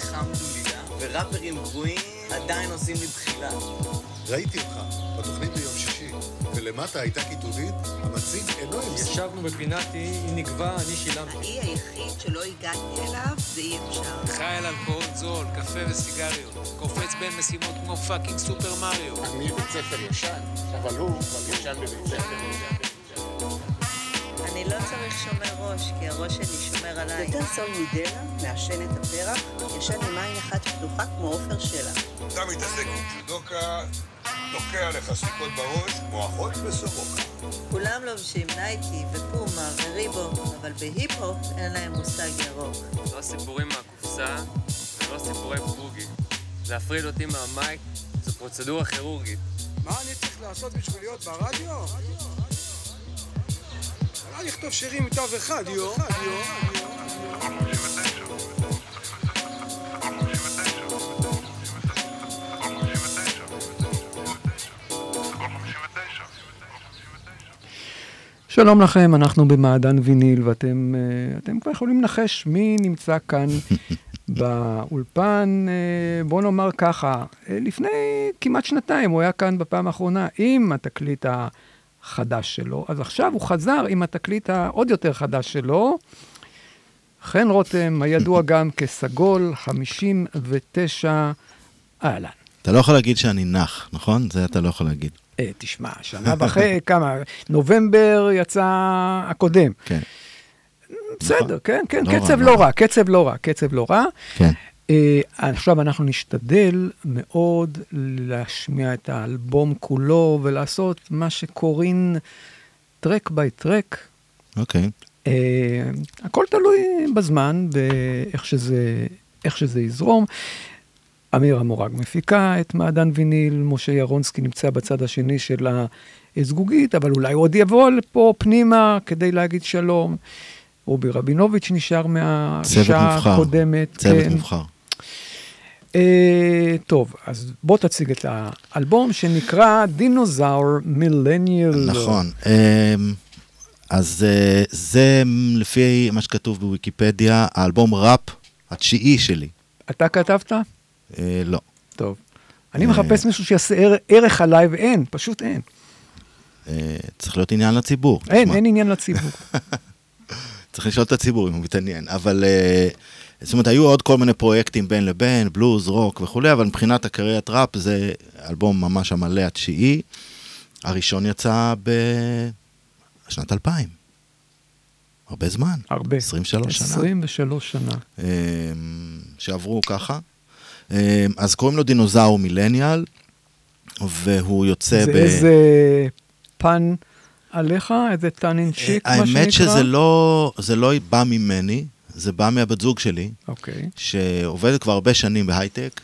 שלי, אלחמדולילה. וראפרים גרועים עדיין עושים לי בחילה. ראיתי אותך בתוכנית ביום שישי, ולמטה הייתה כיתובית, המציג אינו זה. ישבנו בפינתי, היא נגבה, אני שילמתי. האי היחיד שלא הגעתי אליו זה אי אפשר. חי על אלכוהול זול, קפה וסיגריות. קופץ בין משימות כמו fucking סופר מריו. אני בית ספר ישן, אבל הוא כבר ישן בבית ספר. אני לא צריך שומר ראש, כי הראש שלי שומר עליי. יותר soul מדה לה, מעשן את הפרח, ישן עם עין אחת פתוחה כמו עופר שלה. אתה מתעסק עם ג'ודוקא, תוקע לך סיכות בראש, כמו אחות בסורוקה. כולם לובשים נייקי ופומה וריבוק, אבל בהיפ-הופ אין להם מושג ירוק. לא סיפורים מהקופסה ולא סיפורי פוגי. להפריד אותי מהמייק זו פרוצדורה כירורגית. מה אני צריך לעשות בשביל להיות ברדיו? אולי לכתוב שירים מתו אחד, יו. שלום לכם, אנחנו במעדן ויניל, ואתם אה, אתם כבר יכולים לנחש מי נמצא כאן באולפן. אה, בואו נאמר ככה, אה, לפני כמעט שנתיים הוא היה כאן בפעם האחרונה עם התקליט החדש שלו, אז עכשיו הוא חזר עם התקליט העוד יותר חדש שלו. חן רותם, הידוע גם כסגול 59, אהלן. אתה לא יכול להגיד שאני נח, נכון? זה אתה לא יכול להגיד. אה, תשמע, שנה ואחרי, כמה, נובמבר יצא הקודם. כן. בסדר, כן, כן, לא קצב רע, לא לא רע, קצב לא רע, קצב לא רע. כן. אה, עכשיו אנחנו נשתדל מאוד להשמיע את האלבום כולו ולעשות מה שקוראים טרק ביי טרק. אוקיי. אה, הכל תלוי בזמן, באיך שזה, שזה יזרום. אמיר המורג מפיקה את מעדן ויניל, משה ירונסקי נמצא בצד השני של הזגוגית, אבל אולי הוא עוד יבוא לפה פנימה כדי להגיד שלום. רובי רבינוביץ' נשאר צוות מהשעה. הקודמת. צוות כן. מובחר. אה, טוב, אז בוא תציג את האלבום שנקרא דינוזאור מילניאל. נכון. אמ, אז אה, זה לפי מה שכתוב בוויקיפדיה, האלבום ראפ התשיעי שלי. אתה כתבת? אה, לא. טוב. אני אה. מחפש מישהו שיעשה ער- ערך עליי, ואין, פשוט אין. אה, צריך להיות עניין לציבור. אין. אין עניין לציבור. צריך לשאול את הציבור אם הוא מתעניין. אבל, אה, זאת אומרת, היו עוד כל מיני פרויקטים בין לבין, בלוז, רוק וכולי, אבל מבחינת הקריירת ראפ זה אלבום ממש המלא התשיעי. הראשון יצא בשנת 2000. הרבה זמן. הרבה. 23 שנה. 23 שנה. אה, שעברו ככה. אה, אז קוראים לו דינוזאור מילניאל, והוא יוצא זה ב... איזה פן עליך? איזה טאן אין צ'יק, מה שנקרא? האמת שזה לא, זה לא בא ממני, זה בא מהבת זוג שלי, אוקיי. שעובדת כבר הרבה שנים בהייטק,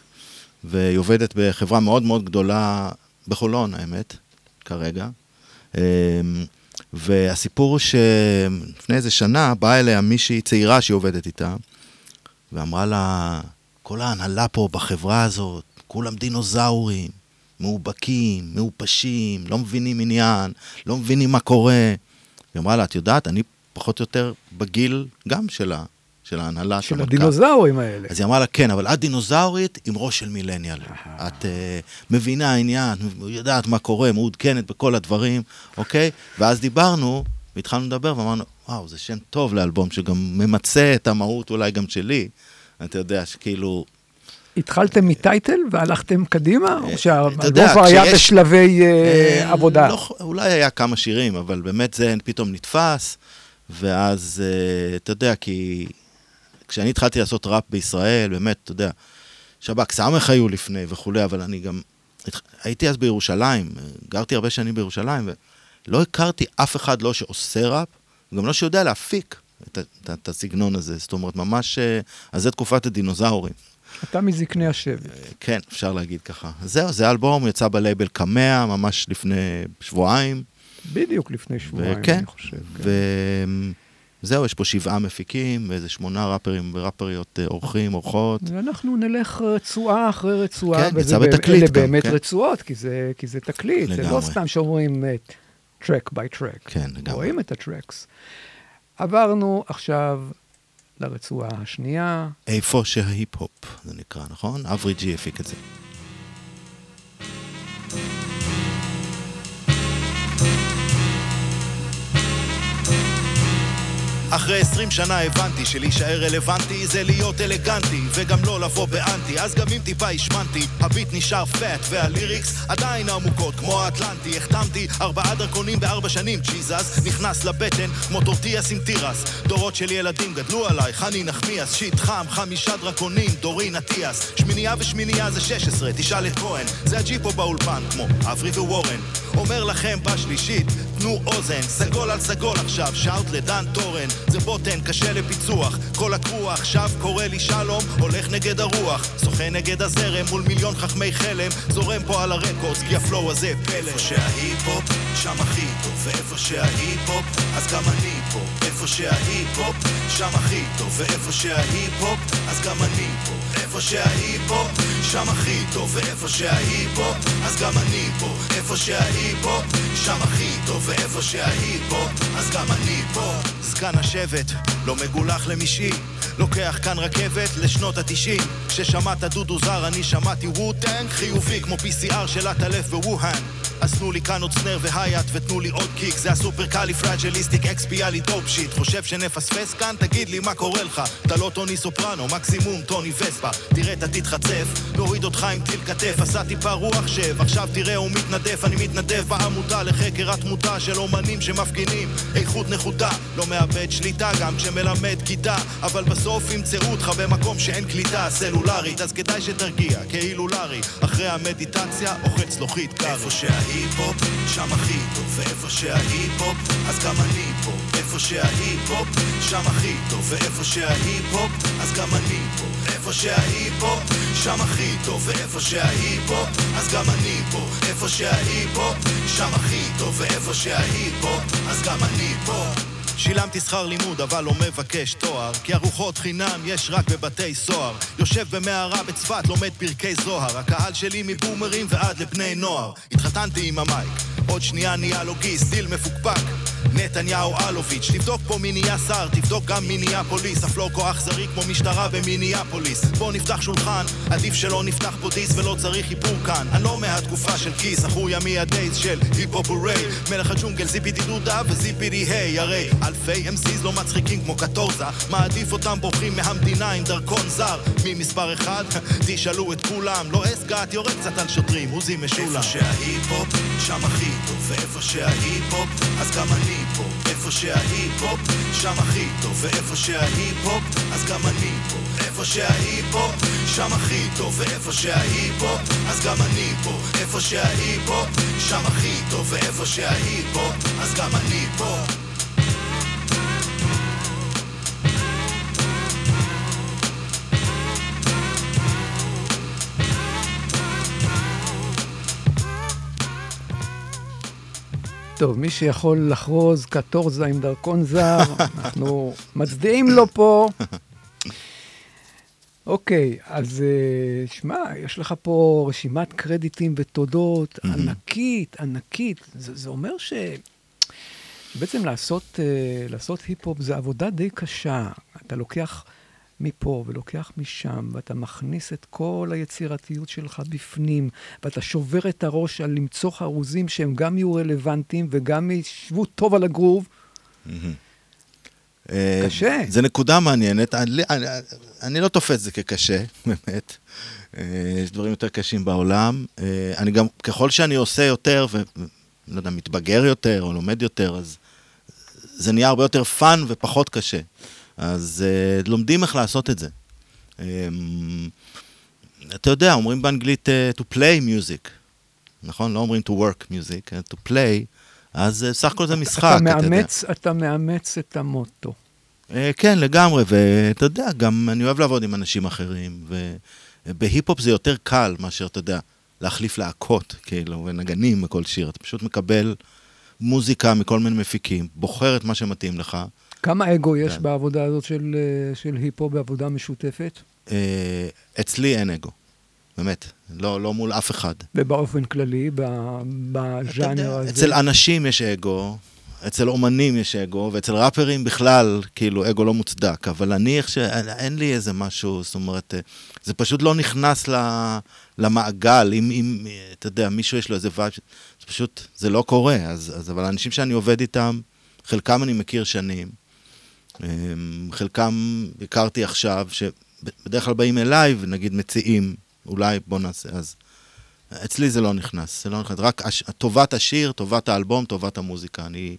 והיא עובדת בחברה מאוד מאוד גדולה בחולון, האמת, כרגע. אמ, והסיפור הוא שלפני איזה שנה באה אליה מישהי צעירה שהיא עובדת איתה, ואמרה לה, כל ההנהלה פה בחברה הזאת, כולם דינוזאורים, מאובקים, מעופשים, לא מבינים עניין, לא מבינים מה קורה. היא אמרה לה, את יודעת, אני פחות או יותר בגיל גם של, ה, של ההנהלה. של המרכז." הדינוזאורים האלה. אז היא אמרה לה, כן, אבל את דינוזאורית עם ראש של מילניאל. את uh, מבינה עניין, יודעת מה קורה, מעודכנת בכל הדברים, אוקיי? ואז דיברנו, והתחלנו לדבר, ואמרנו, וואו, זה שם טוב לאלבום, שגם ממצה את המהות אולי גם שלי. אתה יודע, שכאילו... התחלתם מטייטל והלכתם קדימה? או אתה שהאלבום כבר היה בשלבי אה, אה, עבודה? לא, אולי היה כמה שירים, אבל באמת זה פתאום נתפס, ואז, אה, אתה יודע, כי כשאני התחלתי לעשות ראפ בישראל, באמת, אתה יודע, שב"כ סמך היו לפני וכולי, אבל אני גם... הייתי אז בירושלים, אה, גרתי הרבה שנים בירושלים, ולא הכרתי אף אחד לא שעושה ראפ, וגם לא שיודע להפיק את, את, את הסגנון הזה. זאת אומרת, ממש... אה, אז זה תקופת הדינוזאורים. אתה מזקני השבט. כן, אפשר להגיד ככה. זהו, זה אלבום, יצא בלייבל קמע, ממש לפני שבועיים. בדיוק לפני שבועיים, וכן, אני חושב. וזהו, יש פה שבעה מפיקים, ואיזה שמונה ראפרים וראפריות, אה, אורחים, אורחות. ואנחנו נלך רצועה אחרי רצועה. כן, יצא בתקליט אלה גם, באמת כן. רצועות, כי זה, כי זה תקליט. זה לא לגמרי. סתם שאומרים track by track. כן, לגמרי. רואים את ה tracks. עברנו עכשיו לרצועה השנייה. איפה שההיפ-הופ, זה נקרא, נכון? אברי ג'י הפיק את זה. אחרי עשרים שנה הבנתי שלהישאר רלוונטי זה להיות אלגנטי וגם לא לבוא באנטי. אז גם אם טיפה השמנתי ה beat נשאר fat וה lyrics עדיין עמוקות כמו האטלנטי. החתמתי ארבעה דרכונים בארבע שנים Jesus נכנס לבטן כמו טורטיאס עם תירס. דורות של ילדים גדלו עליי חני נחמיאס. שיט חם חמישה דרקונים דורין אטיאס. שמינייה ושמינייה זה 16 תשאל את כהן. זה הג'יפו באולפן כמו אברי ווורן. אומר לכם בשלישית תנו אוזן סגול על סגול עכשיו shout לדן תורן. זה בוטן קשה לפיצוח כל הקרוע עכשיו קורא לי שלום הולך נגד הרוח. שוחה נגד הזרם מול מיליון חכמי חלם זורם פה על ה records כי ה flow הזה פלא. איפה שההיפ-הופ שם הכי טוב ואיפה שההיפ-הופ אז גם אני פה. איפה שההיפ-הופ שם הכי טוב ואיפה שההיפ-הופ אז גם אני פה. איפה שההיפ-הופ שם הכי טוב ואיפה שההיפ-הופ אז גם אני פה. איפה שההיפ-הופ שם הכי טוב ואיפה שההיפ-הופ אז גם אני פה. זקן השבט לא מגולח למשעי לוקח כאן רכבת לשנות התשעים. כששמעת דודו זר אני שמעתי Wu-Tang חיובי כמו PCR של עטלף בווהאן אז תנו לי כאן עוד snare ו hi-hat ותנו לי עוד kick. זה ה supercalifragilisticexpiali dope shit. חושב שנפספס כאן? תגיד לי מה קורה לך. אתה לא טוני סופרנו מקסימום טוני וספה. תראה אתה תתחצף נוריד אותך עם טיל כתף. עשה טיפה רוח שב עכשיו תראה הוא מתנדף. אני מתנדב בעמותה לחקר התמותה של אומנים שמפגינים. איכות נחותה לא מאבד שליטה גם כשמלמד כיתה. אבל בסוף ימצאו אותך במקום שאין קליטה. סלולרית אז כדאי שתרגיע כאילו לארי אחרי המדיטציה אוכל צלוחית קארי. איפה שההיפ-הופ שם הכי טוב. ואיפה שההיפ-הופ אז גם אני פה. איפה שההיפ-הופ שם הכי טוב. ואיפה שההיפ-הופ אז גם אני פה. איפה שההיפ-הופ שם הכי טוב. ואיפה שההיפ-הופ אז גם אני פה. איפה שההיפ-הופ שם הכי טוב. ואיפה שההיפ-הופ אז גם אני פה. שילמתי שכר לימוד אבל לא מבקש תואר. כי ארוחות חינם יש רק בבתי סוהר. יושב במערה בצפת לומד פרקי זוהר. הקהל שלי מבומרים ועד לבני נוער. התחתנתי עם המייק. עוד שנייה נהיה לוגיסט דיל מפוקפק נתניהו אלוביץ' תבדוק פה מי נהיה שר תבדוק גם מי נהיה פוליס. הפלוקו אכזרי כמו משטרה במיניאפוליס. בוא נפתח שולחן עדיף שלא נפתח פה דיס ולא צריך איפור כאן. אני לא מהתקופה של כיס אחוי ימי הדייז של היפ-הופ מלך הג'ונגל זיפידי דודה וזיפידי היי. הרי אלפי MCs לא מצחיקים כמו קטורזה. מעדיף אותם בורחים מהמדינה עם דרכון זר. מי מספר אחד? תשאלו את כולם. לא אסגת יורד קצת על שוטרים עוזי משולם. איפה שההיפ-הופ שם הכי טוב. ואיפה שההיפ-הופ אז גם אני פה איפה שההיפ-הופ שם הכי טוב ואיפה שההיפ-הופ אז גם אני פה. איפה שההיפ-הופ שם הכי טוב ואיפה שההיפ-הופ אז גם אני פה. איפה שההיפ-הופ שם הכי טוב ואיפה שההיפ-הופ אז גם אני פה טוב, מי שיכול לחרוז קטורזה עם דרכון זר, אנחנו מצדיעים לו פה. אוקיי, אז אה, שמע, יש לך פה רשימת קרדיטים ותודות ענקית, ענקית. זה, זה אומר ש... בעצם לעשות, אה, לעשות היפ-הופ זה עבודה די קשה. אתה לוקח מפה ולוקח משם, ואתה מכניס את כל היצירתיות שלך בפנים, ואתה שובר את הראש על למצוא חרוזים שהם גם יהיו רלוונטיים וגם ישבו טוב על הגרוב. קשה. אה, זה נקודה מעניינת. אני, אני, אני לא תופס את זה כקשה, באמת. אה, יש דברים יותר קשים בעולם. אה, אני גם, ככל שאני עושה יותר, ולא יודע, מתבגר יותר או לומד יותר, אז זה נהיה הרבה יותר fun ופחות קשה. אז uh, לומדים איך לעשות את זה. Um, אתה יודע, אומרים באנגלית uh, to play music, נכון? לא אומרים to work music, uh, to play, אז uh, סך הכל זה משחק, אתה מאמץ, אתה, אתה מאמץ את המוטו. Uh, כן, לגמרי, ואתה יודע, גם אני אוהב לעבוד עם אנשים אחרים, ובהיפ-הופ זה יותר קל מאשר, אתה יודע, להחליף להקות, כאילו, ונגנים בכל שיר. אתה פשוט מקבל מוזיקה מכל מיני מפיקים, בוחר את מה שמתאים לך. כמה אגו יש כן. בעבודה הזאת של, אה, של היפ-הופ, בעבודה משותפת? אה, אצלי אין אגו, באמת, לא, לא מול אף אחד. ובאופן כללי, בז'אנר הזה? אצל אנשים יש אגו, אצל אומנים יש אגו, ואצל ראפרים בכלל, כאילו, אגו לא מוצדק. אבל אני, איך ש... אין לי איזה משהו, זאת אומרת, אה, זה פשוט לא נכנס למעגל. אם, אם אתה יודע, מישהו יש לו איזה vibe, זה פשוט, זה לא קורה. אז, אז, אבל האנשים שאני עובד איתם, חלקם אני מכיר שנים. אמ, חלקם הכרתי עכשיו, שבדרך כלל באים אליי ונגיד מציעים, אולי בוא נעשה, אז אצלי זה לא נכנס, זה לא נכנס, רק הש... טובת השיר, טובת האלבום, טובת המוזיקה. אני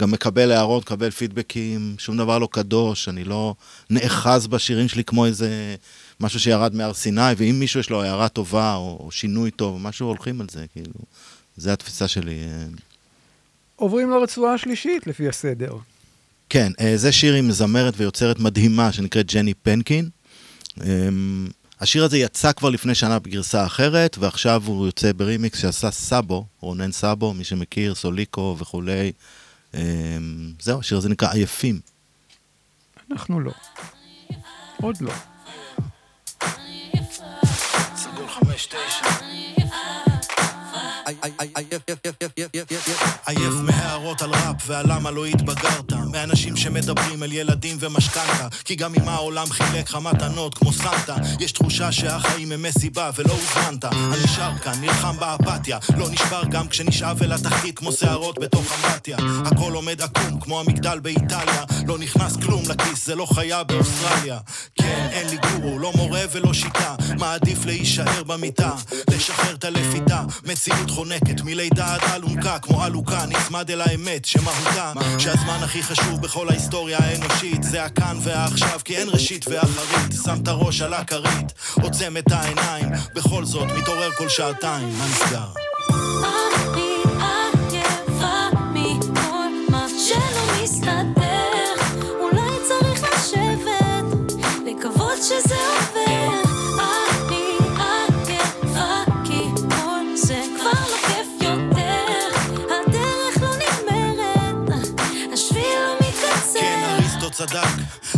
גם מקבל הערות, מקבל פידבקים, שום דבר לא קדוש, אני לא נאחז בשירים שלי כמו איזה משהו שירד מהר סיני, ואם מישהו יש לו הערה טובה או, או שינוי טוב, משהו הולכים על זה, כאילו, זה התפיסה שלי. אה. עוברים לרצועה השלישית לפי הסדר. כן, אה, זה שיר עם זמרת ויוצרת מדהימה שנקראת ג'ני פנקין. אמ, השיר הזה יצא כבר לפני שנה בגרסה אחרת, ועכשיו הוא יוצא ברימיקס שעשה סאבו, רונן סאבו, מי שמכיר, סוליקו וכולי. אמ, זהו, השיר הזה נקרא עייפים. אנחנו לא. עוד לא. סגול חמש תשע עייף מהערות על ראפ ועל למה לא התבגרת. מאנשים שמדברים על ילדים ומשכנתה כי גם אם העולם חילק לך מתנות כמו סנטה יש תחושה שהחיים הם מסיבה ולא הוזמנת. אני נשאר כאן, נלחם באפתיה לא נשבר גם כשנשאב אל התחתית כמו שערות בתוך אמבטיה. הכל עומד עקום כמו המגדל באיטליה לא נכנס כלום לכיס, זה לא חיה באוסטרליה. כן, אין לי גורו, לא מורה ולא שיטה מעדיף להישאר במיטה לשחרר את הלפיתה מציאות חונקת מלידה עד אלונקה כמו אלוקה נצמד אל האמת שמהותה. שהזמן הכי חשוב בכל ההיסטוריה האנושית זה הכאן והעכשיו כי אין ראשית ואחרית. שם את הראש על הכרית עוצם את העיניים בכל זאת מתעורר כל שעתיים מה נסגר? צדק,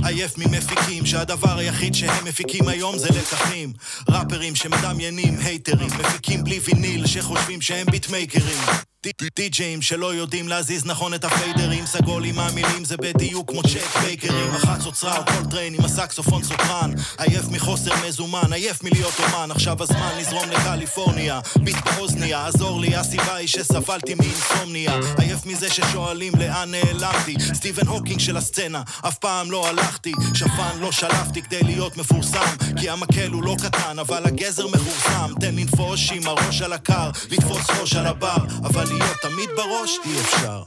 עייף ממפיקים שהדבר היחיד שהם מפיקים היום זה לקחים. ראפרים שמדמיינים הייטרים, מפיקים בלי ויניל שחושבים שהם ביטמייקרים די-ג'אים שלא יודעים להזיז נכון את הפיידרים סגול עם המילים זה בדיוק כמו צ'ט בייקר עם החצוצרה או קולטריין עם הסקסופון סופרן עייף מחוסר מזומן, עייף מלהיות אומן עכשיו הזמן לזרום לקליפורניה ביט באוזניה, עזור לי הסיבה היא שסבלתי מאינסומניה. עייף מזה ששואלים לאן נעלמתי סטיבן הוקינג של הסצנה אף פעם לא הלכתי. שפן לא שלפתי כדי להיות מפורסם כי המקל הוא לא קטן אבל הגזר מחורסם תן לנפוש עם הראש על הקר לתפוס ראש על הבר אבל להיות תמיד בראש אי אפשר.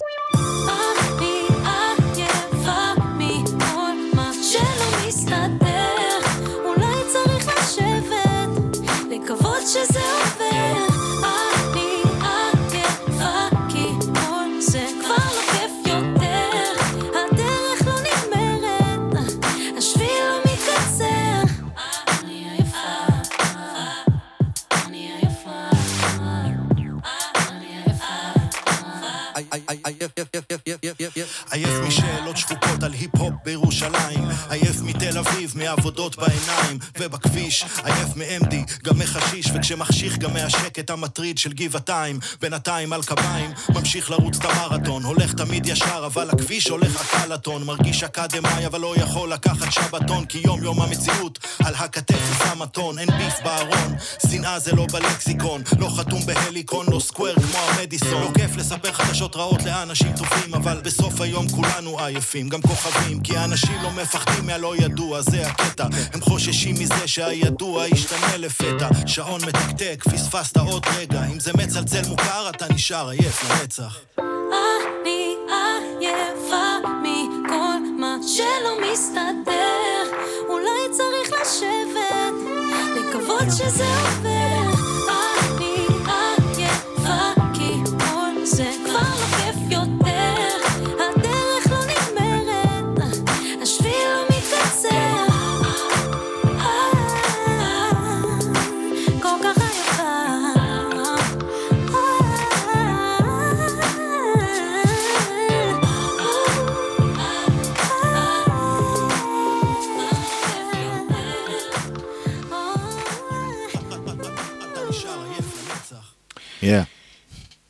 עייף משאלות שפוקות על היפ-הופ בירושלים. עייף מתל אביב, מעבודות בעיניים, ובכביש, עייף מ-MD, גם מחשיש, וכשמחשיך גם מהשקט המטריד של גבעתיים. בינתיים על קביים, ממשיך לרוץ את המרתון, הולך תמיד ישר, אבל הכביש הולך הקלטון. מרגיש אקדמאי, אבל לא יכול לקחת שבתון, כי יום יום המציאות על הכתף הוא שם הטון, אין ביף בארון, שנאה זה לא בלקסיקון, לא חתום בהליקון, לא סקוואר כמו המדיסון. לא כיף לספר חדשות רעות לאנשים טובים, אבל בסוף היום כולנו עייפים, גם כוכבים, כי האנשים לא מפחדים מהלא ידוע, זה הקטע. הם חוששים מזה שהידוע ישתנה לפתע. שעון מתקתק, פספסת עוד רגע, אם זה מצלצל מוכר, אתה נשאר עייף לנצח. אני עייפה מכל מה שלא מסתדר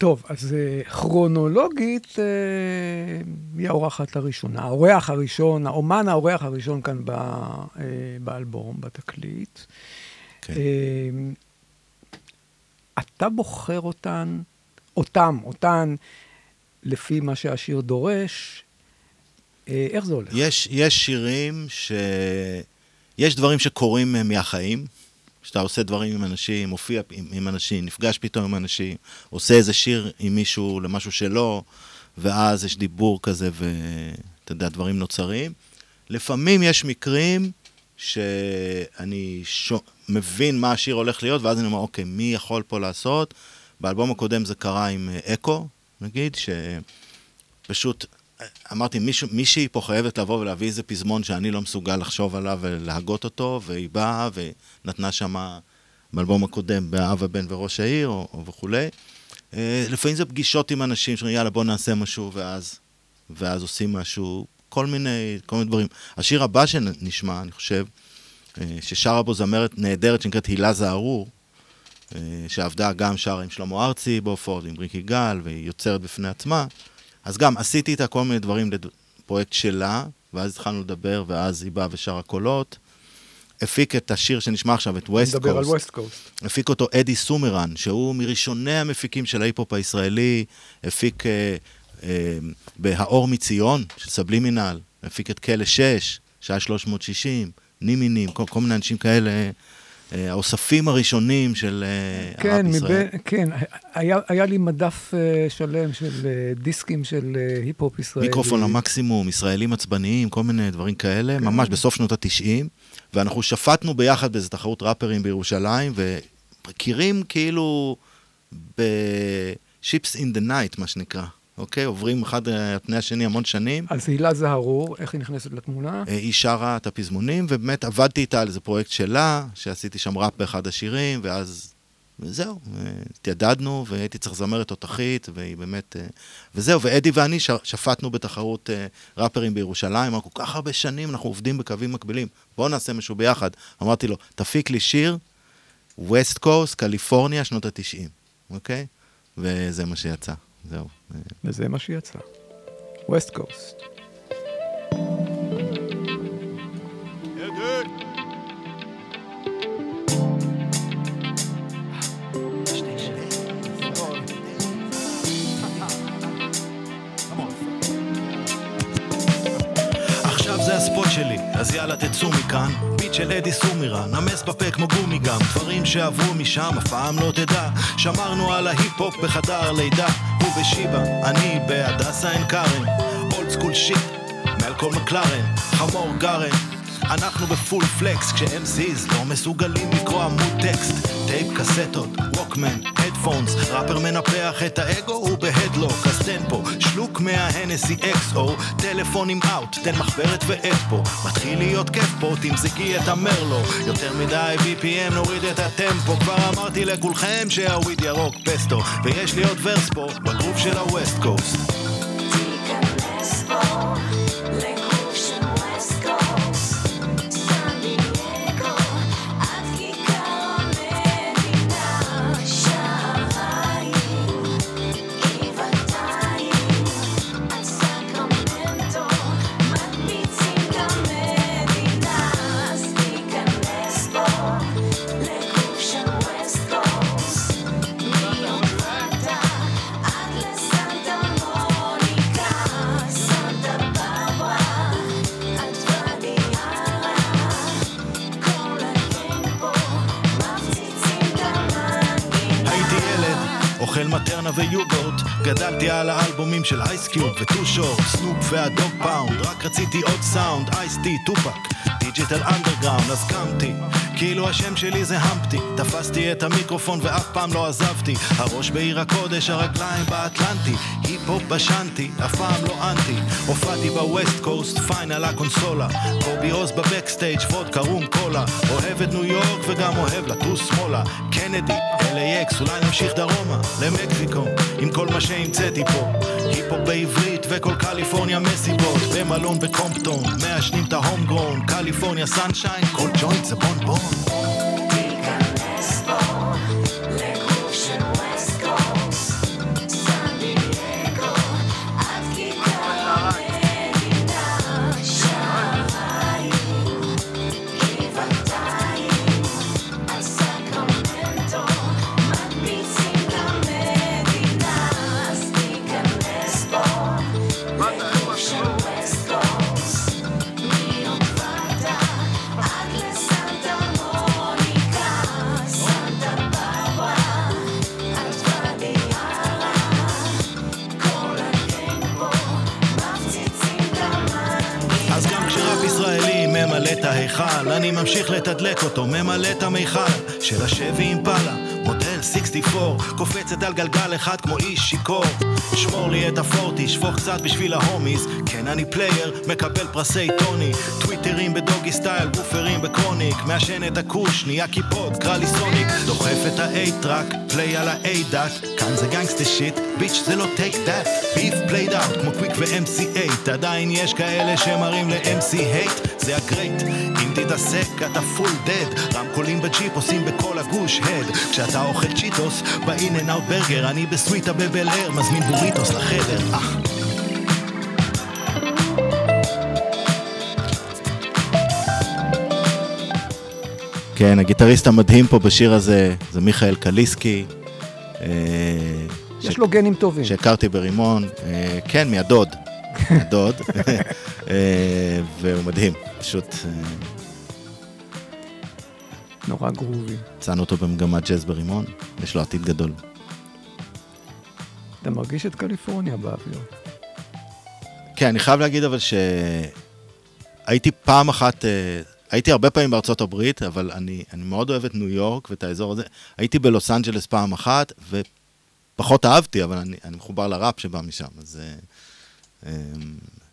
טוב, אז אה, כרונולוגית, אה, היא האורחת הראשונה, האורח הראשון, האומן האורח הראשון כאן אה, באלבום, בתקליט. כן. אה, אתה בוחר אותן, אותם, אותן, לפי מה שהשיר דורש, איך זה הולך? יש, יש שירים ש... יש דברים שקורים מהחיים, שאתה עושה דברים עם אנשים, מופיע עם, עם אנשים, נפגש פתאום עם אנשים, עושה איזה שיר עם מישהו למשהו שלו, ואז יש דיבור כזה, ואתה יודע, דברים נוצרים. לפעמים יש מקרים שאני ש... מבין מה השיר הולך להיות, ואז אני אומר, אוקיי, מי יכול פה לעשות? באלבום הקודם זה קרה עם אה, אקו, נגיד, שפשוט אמרתי, מישהו, מישהי פה חייבת לבוא ולהביא איזה פזמון שאני לא מסוגל לחשוב עליו ולהגות אותו, והיא באה ונתנה שמה באלבום הקודם, באב הבן וראש העיר, או, או וכולי. אה, לפעמים זה פגישות עם אנשים שאומרים, יאללה, בוא נעשה משהו, ואז, ואז עושים משהו, כל מיני, כל מיני דברים. השיר הבא שנשמע, אני חושב, אה, ששרה בו זמרת נהדרת שנקראת הילה זערור, אה, שעבדה גם שרה עם שלמה ארצי בהופעות, עם ריקי גל, והיא יוצרת בפני עצמה. אז גם עשיתי איתה כל מיני דברים לפרויקט שלה, ואז התחלנו לדבר, ואז היא באה ושרה קולות. הפיק את השיר שנשמע עכשיו, את West Coast. נדבר על West Coast. הפיק אותו אדי סומרן, שהוא מראשוני המפיקים של ההיפ-הופ הישראלי, הפיק אה, אה, בהאור מציון של סבלימינל, הפיק את כלא 6, שעה 360, נימינים, כל, כל מיני אנשים כאלה. אה, האוספים הראשונים של אה, כן, ישראל. מבין, כן, היה, היה לי מדף אה, שלם של דיסקים של היפ-הופ ישראלי. מיקרופון למקסימום, ישראלים עצבניים, כל מיני דברים כאלה, כן. ממש בסוף שנות התשעים, ואנחנו שפטנו ביחד באיזו תחרות ראפרים בירושלים, ומכירים כאילו ב-ships in the night, מה שנקרא. אוקיי? עוברים אחד על פני השני המון שנים. אז הילה זהרור, איך היא נכנסת לתמונה? היא שרה את הפזמונים, ובאמת עבדתי איתה על איזה פרויקט שלה, שעשיתי שם ראפ באחד השירים, ואז זהו, התיידדנו, והייתי צריך זמרת תותחית, והיא באמת... וזהו, ואדי ואני שפטנו בתחרות ראפרים בירושלים, אמרנו, כל כך הרבה שנים אנחנו עובדים בקווים מקבילים, בואו נעשה משהו ביחד. אמרתי לו, תפיק לי שיר, ווסט קוסט, קליפורניה, שנות התשעים, אוקיי? וזה מה שיצא. זהו. וזה מה שיצא. הספוט שלי, אז יאללה תצאו מכאן. ביט של אדי סומירה, נמס בפה כמו גומי גם. דברים שעברו משם אף פעם לא תדע. שמרנו על ההיפ-הופ בחדר לידה הוא בשיבא, אני בהדסה עין כרם. old school shit, מלקולם מקלרן חמור גרן אנחנו ב full flex כש-MC's לא מסוגלים לקרוא עמוד טקסט. טייפ קסטות, ווקמן, headphones ראפר מנפח את האגו הוא ב headlock. אז תן פה שלוק מההנסי XO טלפונים אאוט, תן מחברת ועט פה. מתחיל להיות כיף פה, תמזגי את המרלו. יותר מדי BPM נוריד את הטמפו. כבר אמרתי לכולכם שהוויד ירוק פסטו ויש לי עוד ורס פה בגרוב של הווסט קוסט ויוגורט. גדלתי על האלבומים של אייסקיוב וטו שורט סנופ והדוג פאונד רק רציתי עוד סאונד אייסטי טופק דיג'יטל אנדרגראונד אז קמתי. כאילו השם שלי זה המפטי תפסתי את המיקרופון ואף פעם לא עזבתי. הראש בעיר הקודש הרגליים באטלנטי. היפ-הופ בשנתי אף פעם לא אנטי. הופעתי ב West Coast פיין על הקונסולה. קובי עוז ב backstage וודקה רום קולה. אוהב את ניו יורק וגם אוהב לטוס שמאלה. קנדי, LAX, אולי נמשיך דרומה למקסיקו עם כל מה שהמצאתי פה. היפ-הופ בעברית וכל קליפורניה מסיבות. במלון בקומפטון מעשנים את ההום גרון קליפורניה סנשיין כל ג'וינט זה בונבון. אז אני ממשיך לתדלק אותו, ממלא את המיכל של השבי אימפלה, מודל 64, קופצת על גלגל אחד כמו איש שיכור. שמור לי את ה forty, שפוך קצת בשביל ה homies, כן אני player, מקבל פרסי טוני, טוויטרים בדוגי סטייל, וופרים בקרוניק, מעשן את ה kush, נהיה קיפוד, קרא לי סוניק, דוחף את ה eight track, play על האיידאק, כאן זה gangsta shit, bitch זה לא טייק דאט, beef played out כמו קוויק ו-MC8, עדיין יש כאלה שמראים ל-MC hate, זה הגרייט, אם תתעסק אתה פול דד, רמקולים בג'יפ עושים בכל הגוש הד, כשאתה אוכל צ'יטוס, אנד אאוט ברגר, אני בסוויטה בבל אר, מזמין בוריטוס לחדר, אה. כן, הגיטריסט המדהים פה בשיר הזה זה מיכאל קליסקי. אה, יש לו גנים טובים. שהכרתי ברימון, אה, כן, מהדוד, מהדוד, אה, והוא מדהים, פשוט אה, נורא גרובי. מצאנו אותו במגמת ג'אז ברימון, יש לו עתיד גדול. אתה מרגיש את קליפורניה באוויר. כן, אני חייב להגיד אבל שהייתי פעם אחת, אה, הייתי הרבה פעמים בארצות הברית, אבל אני, אני מאוד אוהב את ניו יורק ואת האזור הזה. הייתי בלוס אנג'לס פעם אחת, ופחות אהבתי, אבל אני, אני מחובר לראפ שבא משם, אז אה, אה,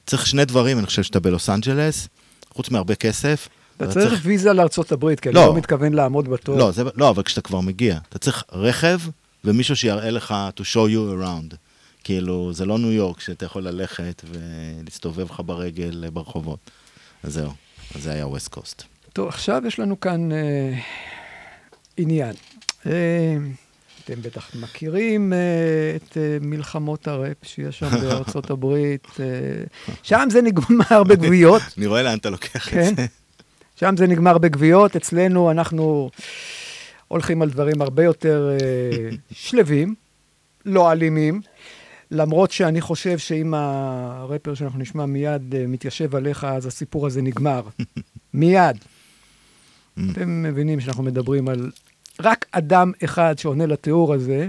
צריך שני דברים, אני חושב שאתה בלוס אנג'לס, חוץ מהרבה כסף. אתה צריך ויזה לארצות הברית, כי אני לא. לא מתכוון לעמוד בתור. לא, זה, לא, אבל כשאתה כבר מגיע, אתה צריך רכב ומישהו שיראה לך to show you around. כאילו, זה לא ניו יורק שאתה יכול ללכת ולהסתובב לך ברגל ברחובות. אז זהו, אז זה היה ווסט קוסט. טוב, עכשיו יש לנו כאן אה, עניין. אה, אתם בטח מכירים אה, את אה, מלחמות הראפ שיש שם בארצות הברית. אה, שם זה נגמר בגוויות. אני רואה לאן אתה לוקח כן. את זה. שם זה נגמר בגוויות, אצלנו אנחנו הולכים על דברים הרבה יותר אה, שלווים, לא אלימים, למרות שאני חושב שאם הרפר שאנחנו נשמע מיד אה, מתיישב עליך, אז הסיפור הזה נגמר. מיד. אתם מבינים שאנחנו מדברים על רק אדם אחד שעונה לתיאור הזה,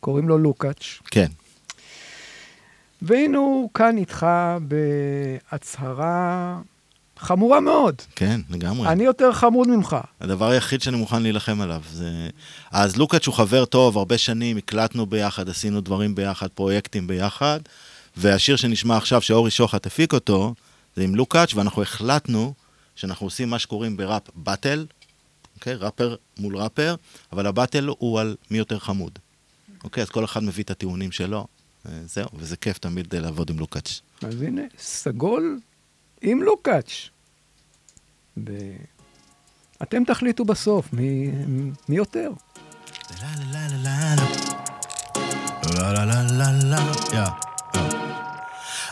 קוראים לו לוקאץ'. כן. והנה הוא כאן איתך בהצהרה חמורה מאוד. כן, לגמרי. אני יותר חמוד ממך. הדבר היחיד שאני מוכן להילחם עליו זה... אז לוקאץ' הוא חבר טוב, הרבה שנים, הקלטנו ביחד, עשינו דברים ביחד, פרויקטים ביחד, והשיר שנשמע עכשיו, שאורי שוחט הפיק אותו, זה עם לוקאץ', ואנחנו החלטנו שאנחנו עושים מה שקוראים בראפ באטל, אוקיי? ראפר מול ראפר, אבל הבאטל הוא על מי יותר חמוד. אוקיי, אז כל אחד מביא את הטיעונים שלו, אה, זהו, וזה כיף תמיד אה, לעבוד עם לוקאץ'. אז הנה, סגול עם לוקאץ'. ו... אתם תחליטו בסוף מי, מי יותר. לה לה לה לה לה, yeah.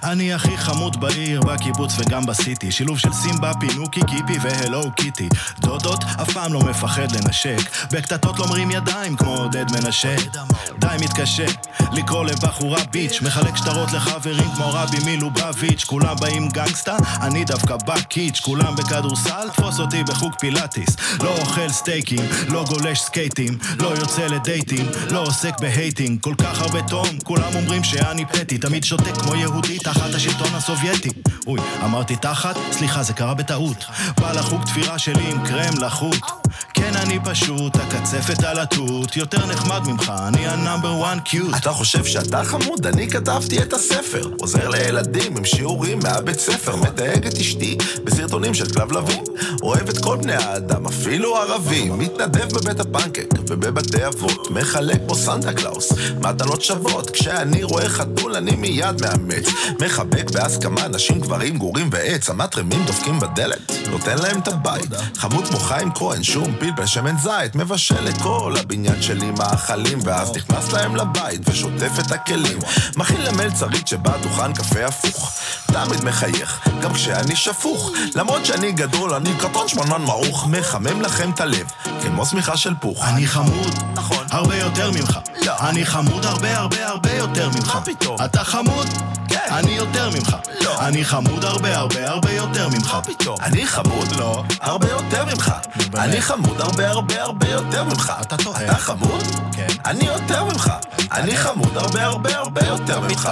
אני הכי חמוד בעיר, בקיבוץ וגם בסיטי. שילוב של סימבה, פינוקי, קיפי והלו קיטי. דודות אף פעם לא מפחד לנשק. בקטטות לא מרים ידיים כמו עודד מנשה. די מתקשה לקרוא לבחורה bitch. מחלק שטרות לחברים כמו רבי מלובביץ'. כולם באים gangsta, אני דווקא בא קיץ'. כולם בכדורסל, תפוס אותי בחוג פילאטיס. לא אוכל סטייקים, לא גולש סקייטים. לא יוצא לדייטים, לא עוסק ב hating. כל כך הרבה תום, כולם אומרים שאני פתי. תמיד שותק כמו יהודי תחת השלטון הסובייטי. אוי, אמרתי תחת? סליחה, זה קרה בטעות. בא לחוג תפירה שלי עם קרם לחות. כן, אני פשוט הקצפת על התות. יותר נחמד ממך, אני ה number one cute. אתה חושב שאתה חמוד? אני כתבתי את הספר. עוזר לילדים עם שיעורים מהבית ספר. מתייג את אשתי בסרטונים של כלבלבים. אוהב את כל בני האדם, אפילו ערבים. מתנדב בבית הפנקק ובבתי אבות. מחלק כמו סנטה קלאוס, מתנות שוות. כשאני רואה חתול אני מיד מאמץ. מחבק בהסכמה נשים, גברים, גורים ועץ. המטרמים דופקים בדלת, נותן להם את הבית. חמוד כמו חיים כהן, שום פלפל, שמן זית. מבשל לכל הבניין שלי מאכלים, ואז נכנס להם לבית ושוטף את הכלים. מכין למלצרית שבה דוכן קפה הפוך. תמיד מחייך, גם כשאני שפוך. למרות שאני גדול, אני קטון שמנמן מעוך. מחמם לכם את הלב, כמו שמיכה של פוך. אני חמוד, נכון. הרבה יותר ממך. לא. אני חמוד הרבה הרבה הרבה יותר ממך. מה פתאום? אתה חמוד? כן. אני יותר ממך. לא. אני חמוד הרבה הרבה הרבה יותר ממך. מה פתאום? אני חמוד? לא. הרבה יותר ממך. אני חמוד הרבה הרבה הרבה יותר ממך. אתה טועה. אתה חמוד? כן. אני יותר ממך. אני חמוד הרבה הרבה הרבה יותר ממך.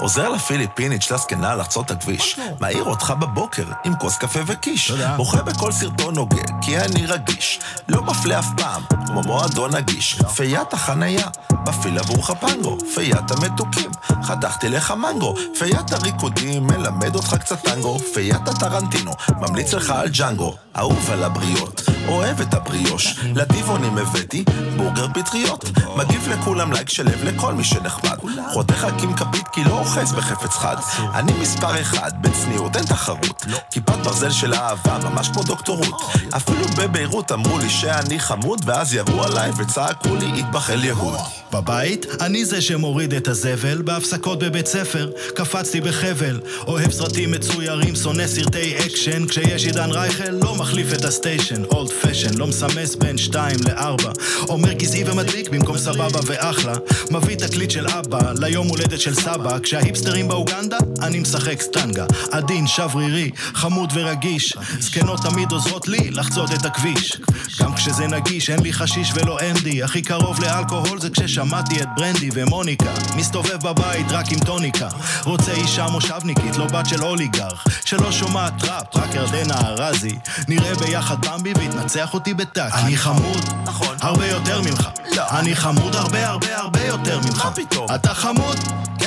עוזר לפיליפינית של הזקנה לחצות את הכביש. מעיר אותך בבוקר עם כוס קפה וקיש. בוכה בכל סרטון נוגה, כי אני רגיש. לא מפלה אף פעם, כמו מועדון נגיש. פיית החנייה, מפעיל עבורך פנגו. פיית המתוקים, חתכתי לך מנגו. פיית הריקודים, מלמד אותך קצת טנגו. פיית הטרנטינו, ממליץ לך על ג'אנגו. אהוב על הבריות, אוהב את הבריאוש. לטבעונים הבאתי בורגר פטריות. מגיב לכולם לייק של לב לכל מי שנחמד. חותך רק עם כפית כי לא אוחז בחפץ חד. אני מספר אחד, בצניעות אין תחרות. כיפת ברזל של אהבה, ממש כמו דוקטורות. אפילו בביירות אמרו לי שאני חמוד, ואז ירו עליי וצעקו לי אטבח יהוד. בבית, אני זה שמוריד את הזבל, בהפסקות בבית ספר, קפצתי בחבל. אוהב סרטים מצוירים, שונא סרטי אקשן, כשיש עידן רייכל, לא מחליף את ה station. old fashion, לא מסמס בין שתיים לארבע. אומר גזעי ומדליק במקום סבבה ואחלה. מביא תקליט של אבא, ליום הולדת של סבא, כשההיפסטרים באוגנדה, אני משחק סטנגה. עדין, שברירי, חמוד ורגיש. זקנות תמיד עוזרות לי לחצות את הכביש. גם כשזה נגיש, אין לי חשיש ולא אמדי. הכי קרוב לאלכוהול זה כששמעתי את ברנדי ומוניקה. מסתובב בבית רק עם טוניקה. רוצה אישה מושבניקית, לא בת של אוליגרך. שלא שומעת ראפ, רק ירדנה ארזי. נראה ביחד במבי ויתנצח אותי בטאקי. אני חמוד, נכון. הרבה יותר ממך. לא. אני חמוד הרבה הרבה הרבה יותר ממך. מה פתאום? אתה חמוד?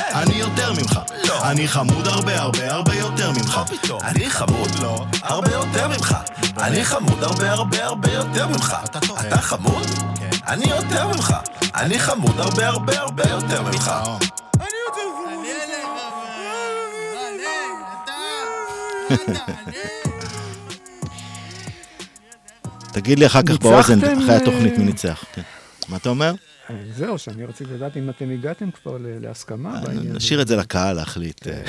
כן. אני יותר ממך. לא. אני חמוד הרבה הרבה הרבה יותר ממך. מה פתאום? אני חמוד? לא. הרבה יותר ממך. אני חמוד הרבה הרבה הרבה יותר ממך. אתה טועה. אתה חמוד? כן. אני יותר ממך. אני חמוד הרבה הרבה הרבה יותר ממך. תגיד לי אחר כך באוזן, אחרי אה, התוכנית מי ניצח. כן. מה אתה אומר? אה, זהו, שאני רציתי לדעת אם אתם הגעתם כבר להסכמה בעניין הזה. נשאיר את זה לקהל להחליט. אה.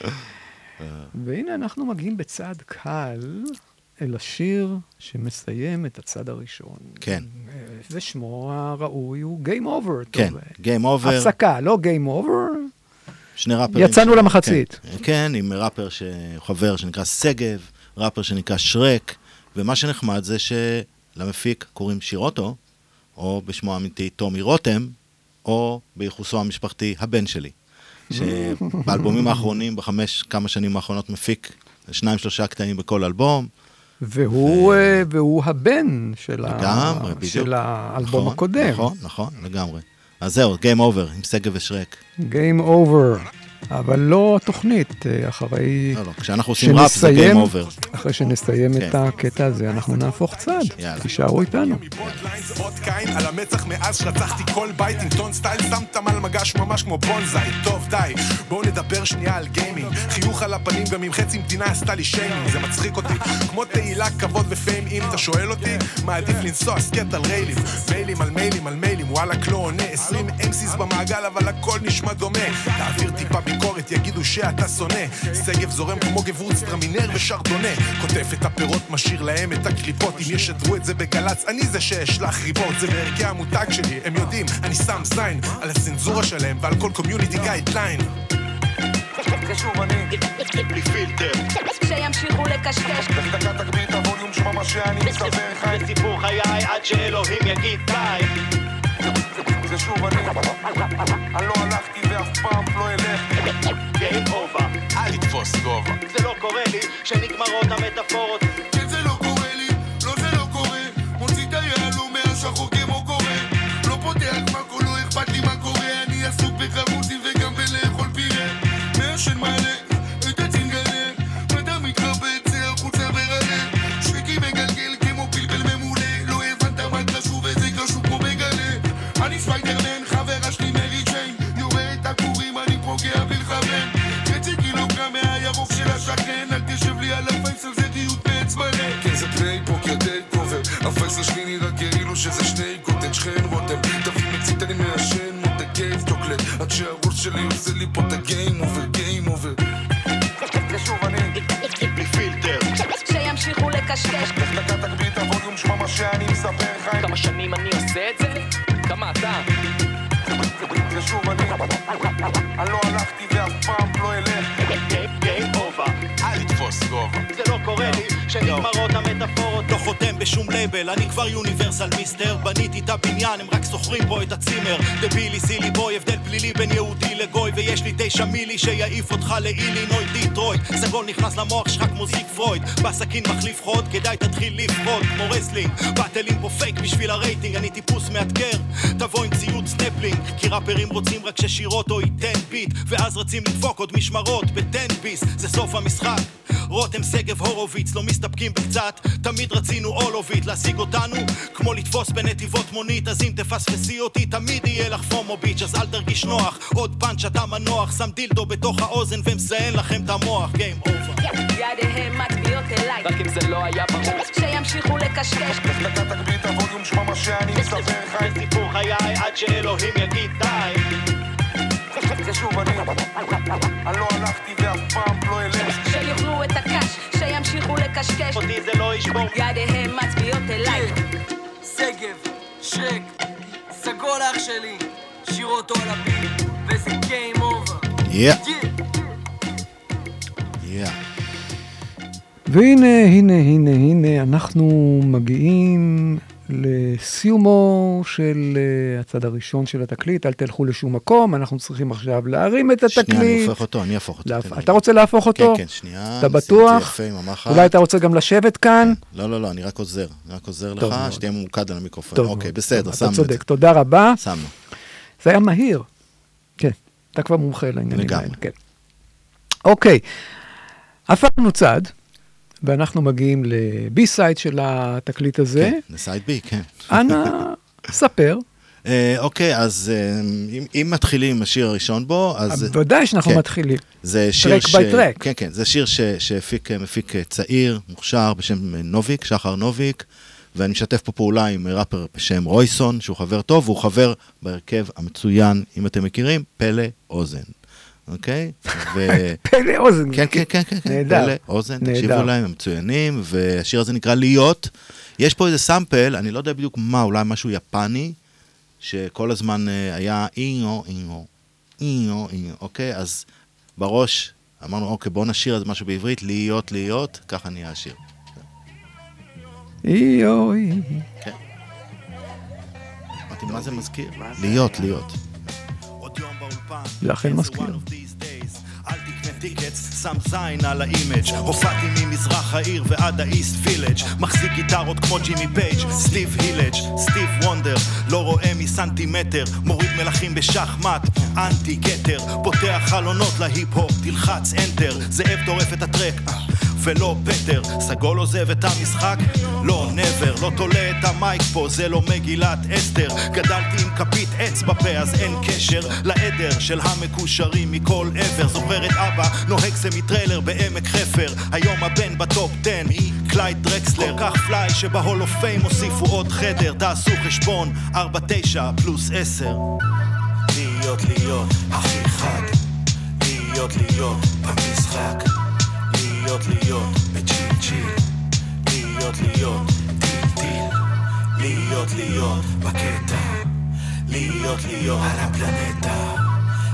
והנה אנחנו מגיעים בצעד קל אל השיר שמסיים את הצד הראשון. כן. אה, ושמו הראוי הוא Game Over. כן, טוב, אה, Game Over. הפסקה, לא Game Over. שני ראפרים. יצאנו ש- למחצית. כן, כן, עם ראפר. חבר שנקרא שגב, ראפר שנקרא שרק, ומה שנחמד זה שלמפיק קוראים שירוטו, או בשמו האמיתי טומי רותם, או בייחוסו המשפחתי הבן שלי. שבאלבומים האחרונים, בחמש כמה שנים האחרונות, מפיק שניים שלושה קטעים בכל אלבום. והוא, אה, והוא הבן של, ה... לגמרי, בדיוק. של האלבום נכון, הקודם. נכון, נכון, לגמרי. אז זהו, Game Over עם שגב ושרק. Game Over. אבל לא תוכנית, אה, אחרי... לא, לא, כשאנחנו עושים ראפ זה Game Over. אחרי שנסיים כן. את הקטע הזה, אנחנו נהפוך צד. תישארו איתנו. על המצח מאז שרצחתי כל בית עם טון סטייל שמת על מגש ממש כמו בונזאי טוב די בואו נדבר שנייה על גיימינג חיוך על הפנים גם אם חצי מדינה עשתה לי שיימינג זה מצחיק אותי כמו תהילה כבוד ופיים אם אתה שואל אותי מעדיף לנסוע סקט על ריילים מיילים על מיילים על מיילים וואלכ לא עונה 20 אמסיס במעגל אבל הכל נשמע דומה תעביר טיפה בי ביקורת יגידו שאתה שונא שגב זורם כמו סטרמינר ושרדונה קוטף את הפירות, משאיר להם את הקליפות. אם ישדרו את זה בגל"צ, אני זה שאשלח ריבות. זה בערכי המותג שלי, הם יודעים, אני שם זין על הצנזורה שלהם ועל כל community guideline בלי פילטר. שימשיכו לקשקש. דקה תגביר את הווליום שמע מה שאני מספר לך את סיפור חיי עד שאלוהים יגיד די. זה שוב אני אני לא הלכתי ואף פעם לא אלך. Game over אל תתפוס גובה. זה לא קורה לי שנגמרות המטאפורות. כן זה לא קורה לי, לא זה לא קורה. מוציא את היהלום מהשחור כמו קורא. לא פותח מקו, לא אכפת לי מה קורה. אני עסוק בחרוזים מהירוק של השכן אל תשב לי על הפייסל, זה דיוט מעץ מלא כן זה פליי פוקר די קובר הפייסל שלי נראה כאילו שזה שני קוטג' חן רותם תביא מצית אני מעשן מותק קייב צ'וקלט עד שהראש שלי עושה לי פה את הגיים אובר גיים אובר ושוב אני בלי פילטר שימשיכו לקשקש המטאפורות חותם בשום לייבל, אני כבר יוניברסל mister בניתי את הבניין, הם רק שוכרים פה את הצימר. דבילי, silly boy, הבדל פלילי בין יהודי לגוי ויש לי תשע מילי שיעיף אותך לאילינוי דיטרויט סגול נכנס למוח שלך כמו זיג פרויד. בסכין מחליף חוד, כדאי תתחיל לפחות כמו wrestling, באטלים פה פייק בשביל הרייטינג אני טיפוס מאתגר. תבוא עם ציוד סנפלינג כי ראפרים רוצים רק ששירוטו ייתן ביט ואז רצים לדפוק עוד משמרות בטן ביס זה סוף המשחק. רותם שגב הורוביץ לא מסתפקים בקצת. תמיד רצינו all of it להשיג אותנו כמו לתפוס בנתיבות מונית. אז אם תפספסי אותי תמיד יהיה לך FOMO bitch אז אל תרגיש נוח. עוד פאנץ' אתה מנוח שם דילדו בתוך האוזן ומזיין לכם את המוח. game over ידיהם מצביעות אליי. רק אם זה לא היה ברור. שימשיכו לקשקש. לך תגביר את הווליום שמע מה שאני מספר לך את סיפור חיי עד שאלוהים יגיד די. זה שוב אני. אני לא הלכתי ואף פעם לקשקש אותי זה לא ישבור ידיהם מצביעות אליי שגב, שרק, סגול אח שלי, שיר אותו על הפיל, וזה. יא. יא. והנה, הנה, הנה, הנה, אנחנו מגיעים לסיומו של uh, הצד הראשון של התקליט, אל תלכו לשום מקום, אנחנו צריכים עכשיו להרים את התקליט. שנייה, אני הופך אותו, אני אהפוך אותו. להפ... אתה רוצה להפוך אותו? כן, כן, שנייה. אתה בטוח? יפה עם המחט. אולי אתה רוצה גם לשבת כאן? לא, לא, לא, אני רק עוזר. אני רק עוזר לך, מאוד. שתהיה ממוקד על המיקרופון. טוב אוקיי, בסדר, שמנו אתה את זה. צודק, תודה רבה. שמנו. זה היה מהיר. כן, אתה כבר מומחה לעניינים לגמרי. האלה. כן. אוקיי, הפכנו צד, ואנחנו מגיעים ל B side של התקליט הזה. כן, ל side B, כן. אנא, ספר. אה, אוקיי, אז אה, אם- אם מתחילים עם השיר הראשון בו, אז... ודאי שאנחנו כן. מתחילים. זה שיר track by track. כן, כן, זה שיר ש... שהפיק אה, מפיק צעיר, מוכשר, בשם נוביק, שחר נוביק, ואני משתף פה פעולה עם ראפר בשם רויסון, שהוא חבר טוב, והוא חבר בהרכב המצוין, אם אתם מכירים, פלא אוזן. אוקיי? ו... פלא אוזן. כן, כן, כן, כן, כן. נהדר. פלא אוזן. תקשיבו להם, הם מצוינים, והשיר הזה נקרא להיות. יש פה איזה סאמפל, אני לא יודע בדיוק מה, אולי משהו יפני, שכל הזמן אה, היה אינו, אינו, אינו, אינו, אוקיי? אז בראש אמרנו, אוקיי, בואו נשיר איזה משהו בעברית, להיות, להיות, ככה נהיה השיר. אי אוי. כן. אמרתי, מה זה מזכיר? להיות, להיות. זה אכן מזכיר. אל תקנה tickets, שם זין על ה image הופעתי ממזרח העיר ועד האיסט וילג' מחזיק גיטרות כמו ג'ימי פייג' סטיב הילג' סטיב וונדר. לא רואה מסנטימטר מוריד מלכים בשחמט. אנטי כתר פותח חלונות להיפ-הופ תלחץ enter זאב טורף את ה track ולא פטר. סגול עוזב את המשחק? לא, never, לא תולה את ה mic פה, זה לא מגילת אסתר. גדלתי עם כפית עץ בפה, אז אין קשר לעדר של המקושרים מכל עבר. זוכר את אבא, נוהג סמי טריילר בעמק חפר. היום הבן ב top 10, קלייד דרקסלר. כך play שב Hall of Fame הוסיפו עוד חדר. תעשו חשבון, 4-9 פלוס 10 להיות להיות הכי חד להיות להיות במשחק, להיות להיות בצ'יל צ'יל, להיות להיות טיל טיל, להיות להיות בקטע, להיות להיות על הפלנטה,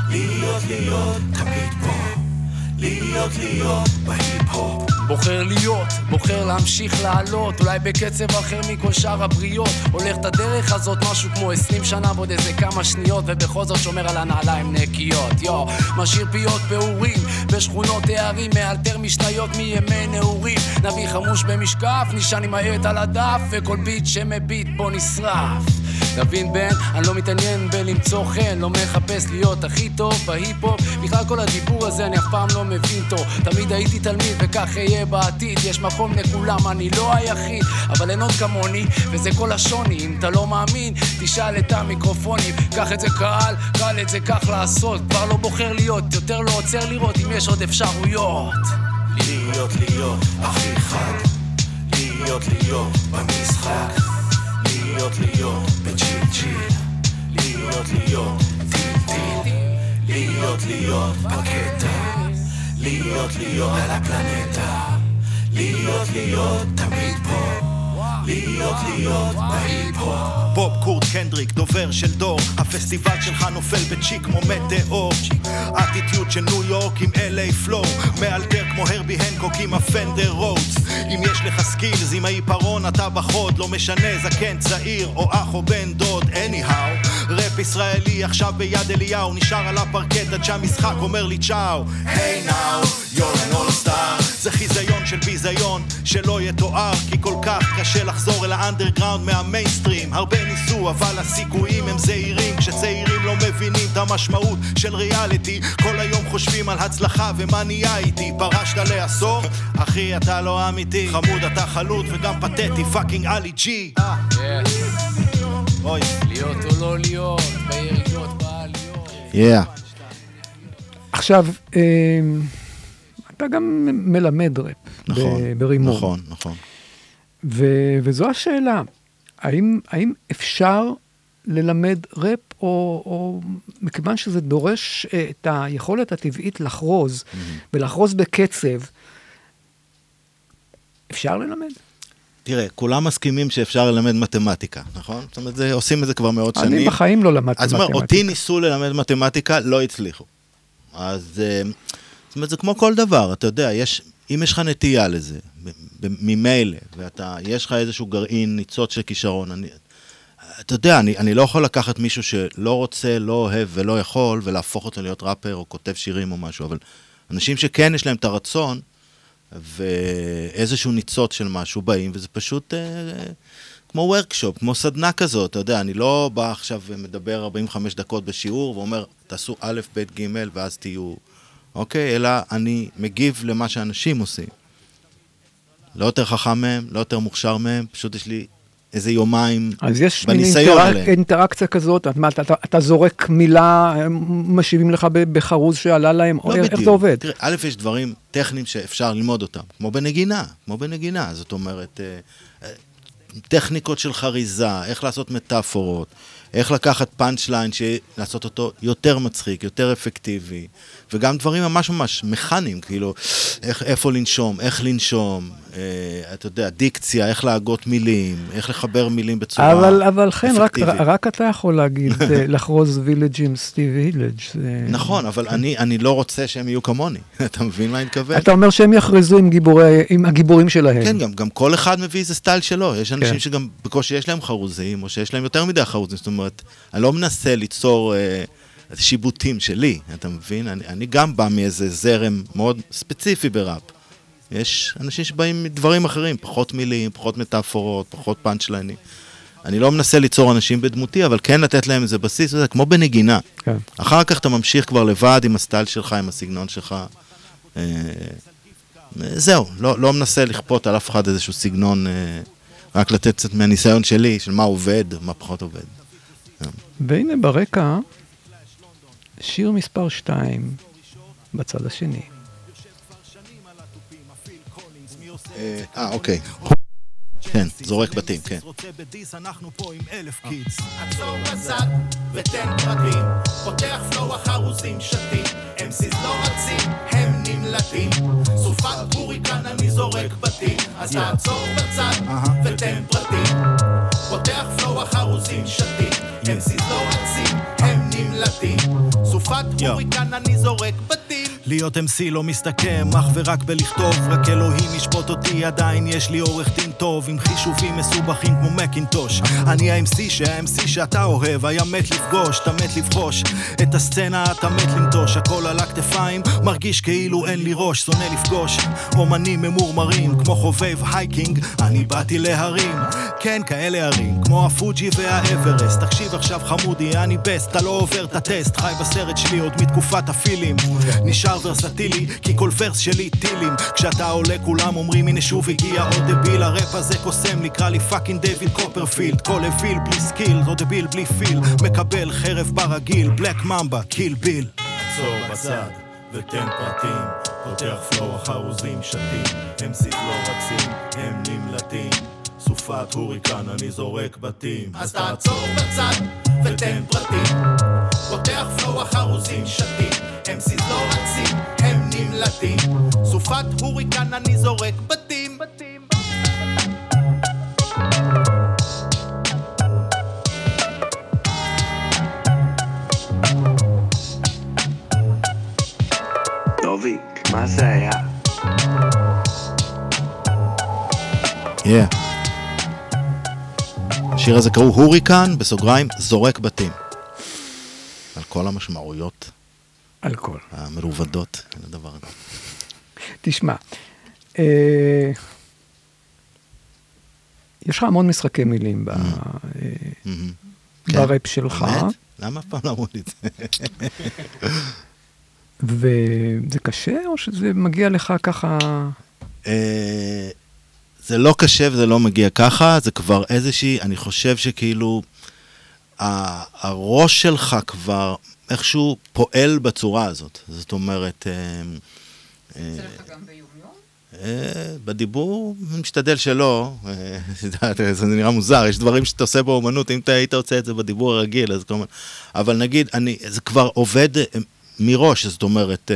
להיות להיות תמיד פה, להיות להיות בהיפ-הופ. בוחר להיות, בוחר להמשיך לעלות. אולי בקצב אחר מכל שאר הבריות. הולך את הדרך הזאת משהו כמו עשרים שנה ועוד איזה כמה שניות ובכל זאת שומר על הנעליים נקיות. יו, משאיר פיות פעורים בשכונות הערים מאלתר משניות מימי נעורים. נביא חמוש במשקף נשען עם העט על הדף וכל ביט שמביט בו נשרף תבין בן, אני לא מתעניין בלמצוא חן, לא מחפש להיות הכי טוב בהיפ-הופ. בכלל כל הדיבור הזה אני אף פעם לא מבין טוב. תמיד הייתי תלמיד וכך אהיה בעתיד. יש מקום לכולם, אני לא היחיד אבל אין עוד כמוני, וזה כל השוני. אם אתה לא מאמין, תשאל את המיקרופונים. קח את זה קהל, קל את זה כך לעשות. כבר לא בוחר להיות, יותר לא עוצר לראות אם יש עוד אפשרויות. להיות להיות הכי חד, להיות להיות במשחק, להיות להיות צ'יל, להיות להיות טיל, להיות להיות בקטע, להיות להיות על הפלנטה, להיות להיות תמיד פה, להיות להיות בהיפ-הופ. בוב קורט קנדריק, דובר של דור, הפסטיבל שלך נופל בצ'יק כמו מטאור. אטיטיוד של ניו יורק עם LA flow, מאלתר כמו הרבי הנקוק עם הפנדר רודס. אם skills, עם העיפרון אתה בחוד, לא משנה זקן, צעיר או אח או בן דוד, anyhow. ראפ ישראלי עכשיו ביד אליהו, נשאר על הפרקט עד שהמשחק אומר לי צ'או. hey now, you're an all. זה חיזיון של ביזיון, שלא יתואר, כי כל כך קשה לחזור אל האנדרגראונד מהמיינסטרים. הרבה ניסו, אבל הסיכויים הם זעירים, כשצעירים לא מבינים את המשמעות של ריאליטי. כל היום חושבים על הצלחה ומה נהיה איתי. פרשת לעשור? אחי, אתה לא אמיתי. חמוד, אתה חלוט וגם פתטי, fucking עלי ג'י. אוי. להיות או לא להיות, בירידות בעליות Yeah. עכשיו, אה, אתה גם מלמד ראפ נכון, ברימון. נכון, נכון. ו- וזו השאלה, האם, האם אפשר ללמד ראפ, או, או מכיוון שזה דורש אה, את היכולת הטבעית לחרוז, ולחרוז בקצב, אפשר ללמד? תראה, כולם מסכימים שאפשר ללמד מתמטיקה, נכון? זאת אומרת, זה, עושים את זה כבר מאות אני שנים. בחיים לא למדתי אז זאת אומרת, מתמטיקה. אותי ניסו ללמד מתמטיקה, לא הצליחו. אז אה, זאת אומרת, זה כמו כל דבר, אתה יודע, יש, אם יש לך נטייה לזה, ממילא, ואתה, יש לך איזשהו גרעין, ניצוץ של כישרון, אני, אתה יודע, אני, אני לא יכול לקחת מישהו שלא רוצה, לא אוהב ולא יכול, ולהפוך אותו להיות ראפר או כותב שירים או משהו, אבל אנשים שכן יש להם את הרצון, ואיזשהו ניצוץ של משהו באים, וזה פשוט אה, כמו וורקשופ, כמו סדנה כזאת, אתה יודע, אני לא בא עכשיו ומדבר 45 דקות בשיעור ואומר, תעשו א', ב', ג', ואז תהיו, אוקיי? אלא אני מגיב למה שאנשים עושים. לא יותר חכם מהם, לא יותר מוכשר מהם, פשוט יש לי איזה יומיים אז יש מין בניסיון אינטראק, עליהם. אינטראקציה כזאת, מה, אתה, אתה, אתה זורק מילה, הם משיבים לך בחרוז שעלה להם, או לא איך בדיוק. זה עובד? תראה, א', יש דברים טכניים שאפשר ללמוד אותם, כמו בנגינה, כמו בנגינה, זאת אומרת, אה, אה, טכניקות של חריזה, איך לעשות מטאפורות, איך לקחת פאנצ' ליין, לעשות אותו יותר מצחיק, יותר אפקטיבי, וגם דברים ממש ממש מכניים, כאילו, איך, איפה לנשום, איך לנשום, אתה יודע, דיקציה, איך להגות מילים, איך לחבר מילים בצורה אבל, אבל חן, רק. רק אתה יכול להגיד, אה, לחרוז וילג' עם סטיב הילג'. זה- נכון, אבל אני, אני לא רוצה שהם יהיו כמוני, אתה מבין מה אני מתכוון? אתה אומר שהם יכרזו עם, גיבורי, עם הגיבורים שלהם. כן, גם, גם כל אחד מביא איזה סטייל שלו. יש אנשים כן. שגם בקושי יש להם חרוזים, או שיש להם יותר מדי חרוזים. זאת אומרת, אני לא מנסה ליצור אה, שיבוטים שלי, אתה מבין? אני, אני גם בא מאיזה זרם מאוד ספציפי בראפ. יש אנשים שבאים מדברים אחרים, פחות מילים, פחות מטאפורות, פחות פאנצ'ליינים. אני לא מנסה ליצור אנשים בדמותי, אבל כן לתת להם איזה בסיס, זה כמו בנגינה. כן. אחר כך אתה ממשיך כבר לבד עם הסטייל שלך, עם הסגנון שלך. אה, זהו, לא, לא מנסה לכפות על אף אחד איזשהו סגנון, אה, רק לתת קצת מהניסיון שלי, של מה עובד, מה פחות עובד. והנה ברקע, שיר מספר 2 בצד השני. אה, אוקיי. כן, זורק בתים, כן. אנחנו פה עם אלף קידס. עצור בצד ותן פרטים, פותח פלואו החרוזים שתים, MCs לא רצים, הם נמלטים. סופת הוריקן אני זורק בתים, אז תעצור בצד ותן פרטים. פותח פלואו החרוזים שתים, MCs לא רצים, הם נמלטים. סופת הוריקן אני זורק בתים. להיות MC לא מסתכם אך ורק בלכתוב רק אלוהים ישפוט אותי עדיין יש לי עורך דין טוב עם חישובים מסובכים כמו מקינטוש. אני ה-MC שה-MC שאתה אוהב היה מת לפגוש, אתה מת לבחוש את הסצנה אתה מת לנטוש הכל על הכתפיים מרגיש כאילו אין לי ראש שונא לפגוש. אומנים ממורמרים כמו חובב hiking אני באתי להרים. כן כאלה הרים כמו הפוג'י והאברסט. תקשיב עכשיו חמודי אני best אתה לא עובר את הטסט חי בסרט שלי עוד מתקופת הפילים. נשאר ורסטילי כי כל verse שלי טילים. כשאתה עולה כולם אומרים הנה שוב הגיע עוד דביל. הראפ הזה קוסם נקרא לי fucking דיוויד קופרפילד כל אוויל בלי skill עוד דביל בלי feel מקבל חרב ברגיל בלק ממבה קיל ביל עצור בצד ותן פרטים. פותח פלואו החרוזים שתים. הם סיט לא רצים הם נמלטים סופת הוריקן אני זורק בתים. אז תעצור בצד ותן פרטים. פותח פלואו החרוזים שתים. MCs לא רצים, הם נמלטים. סופת הוריקן אני זורק בתים. דוביק, מה זה היה? Yeah. השיר הזה קראו הוריקן, בסוגריים, זורק בתים. על כל המשמעויות. על כל. המרובדות, הדבר הזה. תשמע, אה, יש לך המון משחקי מילים ב- אה, בראפ שלך, באמת? למה אף פעם לא אמרו לי את זה? וזה קשה או שזה מגיע לך ככה... זה לא קשה וזה לא מגיע ככה, זה כבר איזושהי, אני חושב שכאילו, הראש שלך כבר איכשהו פועל בצורה הזאת. זאת אומרת... אה, אה, אה, בדיבור, אני משתדל שלא, זה נראה מוזר, יש דברים שאתה עושה באומנות, אם אתה היית עושה את זה בדיבור הרגיל, אז כמובן, אבל נגיד, אני, זה כבר עובד מראש, זאת אומרת,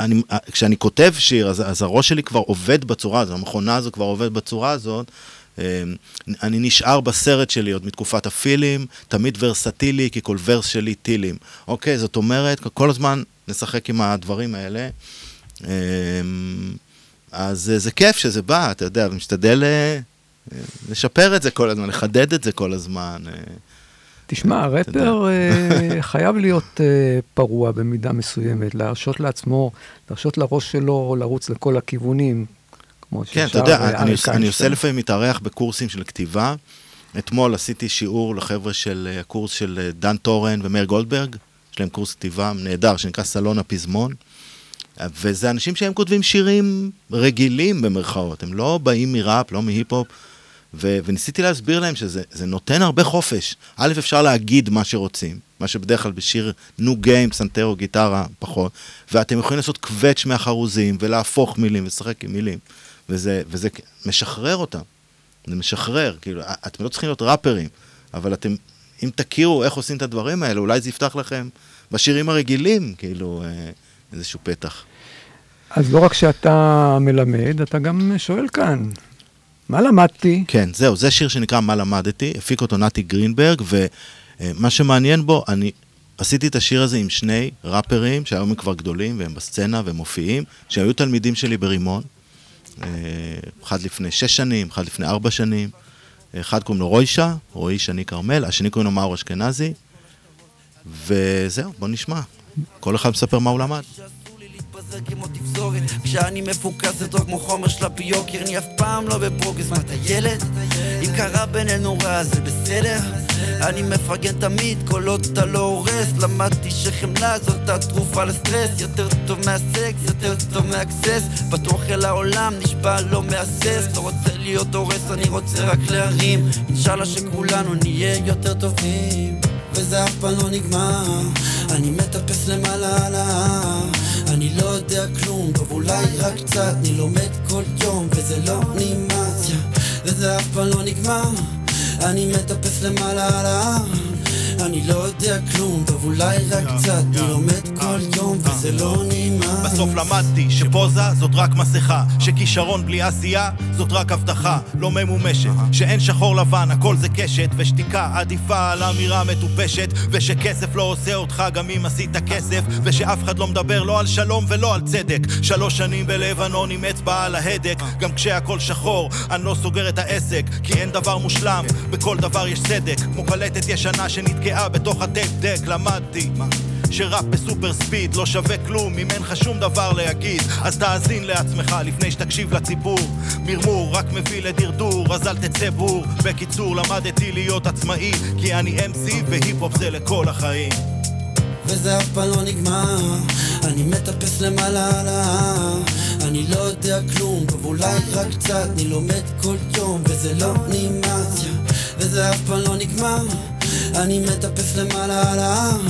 אני, אה, כשאני כותב שיר, אז, אז הראש שלי כבר עובד בצורה הזאת, המכונה הזו כבר עובד בצורה הזאת. אה, אני נשאר בסרט שלי עוד מתקופת הפילים, תמיד ורסטילי, כי כל ורס שלי טילים. אוקיי, זאת אומרת, כל הזמן נשחק עם הדברים האלה. אה, אז אה, זה כיף שזה בא, אתה יודע, ומשתדל אה, אה, לשפר את זה כל הזמן, לחדד את זה כל הזמן. אה. תשמע, הרפר אה, חייב להיות אה, פרוע במידה מסוימת, להרשות לעצמו, להרשות לראש שלו לרוץ לכל הכיוונים, כמו כן, אתה יודע, אני, עושה- אני עושה לפעמים מתארח בקורסים של כתיבה. אתמול עשיתי שיעור לחבר'ה של אה, הקורס של אה, דן טורן ומאיר גולדברג, יש להם קורס כתיבה נהדר שנקרא סלון הפזמון. אה, וזה אנשים שהם כותבים שירים רגילים במרכאות, הם לא באים מראפ, לא מהיפ-הופ, ו- וניסיתי להסביר להם שזה זה נותן הרבה חופש. א', אפשר להגיד מה שרוצים, מה שבדרך כלל בשיר נו גיים, פסנתר גיטרה פחות, ואתם יכולים לעשות קווץ' מהחרוזים ולהפוך מילים ולשחק עם מילים, וזה, וזה משחרר אותם. זה משחרר, כאילו, אתם לא צריכים להיות ראפרים, אבל אתם, אם תכירו איך עושים את הדברים האלה, אולי זה יפתח לכם בשירים הרגילים, כאילו, אה, איזשהו פתח. אז לא רק שאתה מלמד, אתה גם שואל כאן, מה למדתי? כן, זהו, זה שיר שנקרא מה למדתי, הפיק אותו נתי גרינברג, ומה שמעניין בו, אני עשיתי את השיר הזה עם שני ראפרים, שהיום הם כבר גדולים, והם בסצנה והם מופיעים, שהיו תלמידים שלי ברימון, אה, אחד לפני שש שנים, אחד לפני ארבע שנים, אחד קוראים לו רוישה, רועי שני כרמל, השני קוראים לו מאור אשכנזי, וזהו, בוא נשמע. כל אחד מספר מה הוא למד. מתפזר כמו תפזורת. כשאני מפוקס זה טוב כמו חומר של הפיוקר. אני אף פעם לא ב progress מה אתה ילד? אם קרה בינינו רע זה בסדר? אני מפרגן תמיד כל עוד אתה לא הורס. למדתי שחמלה זאת התרופה לסטרס. יותר טוב מהסקס, יותר טוב מה access. בטוח אל העולם נשבע לא מהסס. לא רוצה להיות הורס אני רוצה רק להרים. אינשאללה שכולנו נהיה יותר טובים וזה אף פעם לא נגמר. אני מטפס למעלה על ההר אני לא יודע כלום, טוב אולי רק קצת אני לומד כל יום וזה לא יא, וזה אף פעם לא נגמר. אני מטפס למעלה על ההר אני לא יודע כלום, טוב אולי רק קצת, אני לומד כל יום וזה לא נמאס. בסוף למדתי שפוזה זאת רק מסכה, שכישרון בלי עשייה זאת רק הבטחה לא ממומשת, שאין שחור לבן, הכל זה קשת, ושתיקה עדיפה על אמירה מטופשת, ושכסף לא עושה אותך גם אם עשית כסף, ושאף אחד לא מדבר לא על שלום ולא על צדק. שלוש שנים בלבנון עם אצבע על ההדק, גם כשהכל שחור, אני לא סוגר את העסק, כי אין דבר מושלם, בכל דבר יש צדק, כמו קלטת ישנה שנתקעה בתוך הטייפ דק, למדתי. שראפ בסופר ספיד לא שווה כלום אם אין לך שום דבר להגיד. אז תאזין לעצמך לפני שתקשיב לציבור. מרמור רק מביא לדרדור אז אל תצא בור. בקיצור למדתי להיות עצמאי כי אני MC והיפ-הופ זה לכל החיים. וזה אף פעם לא נגמר אני מטפס למעלה. על ההר אני לא יודע כלום, טוב אולי רק קצת אני לומד כל יום וזה לא נמאס. וזה אף פעם לא נגמר אני מטפס למעלה על ההר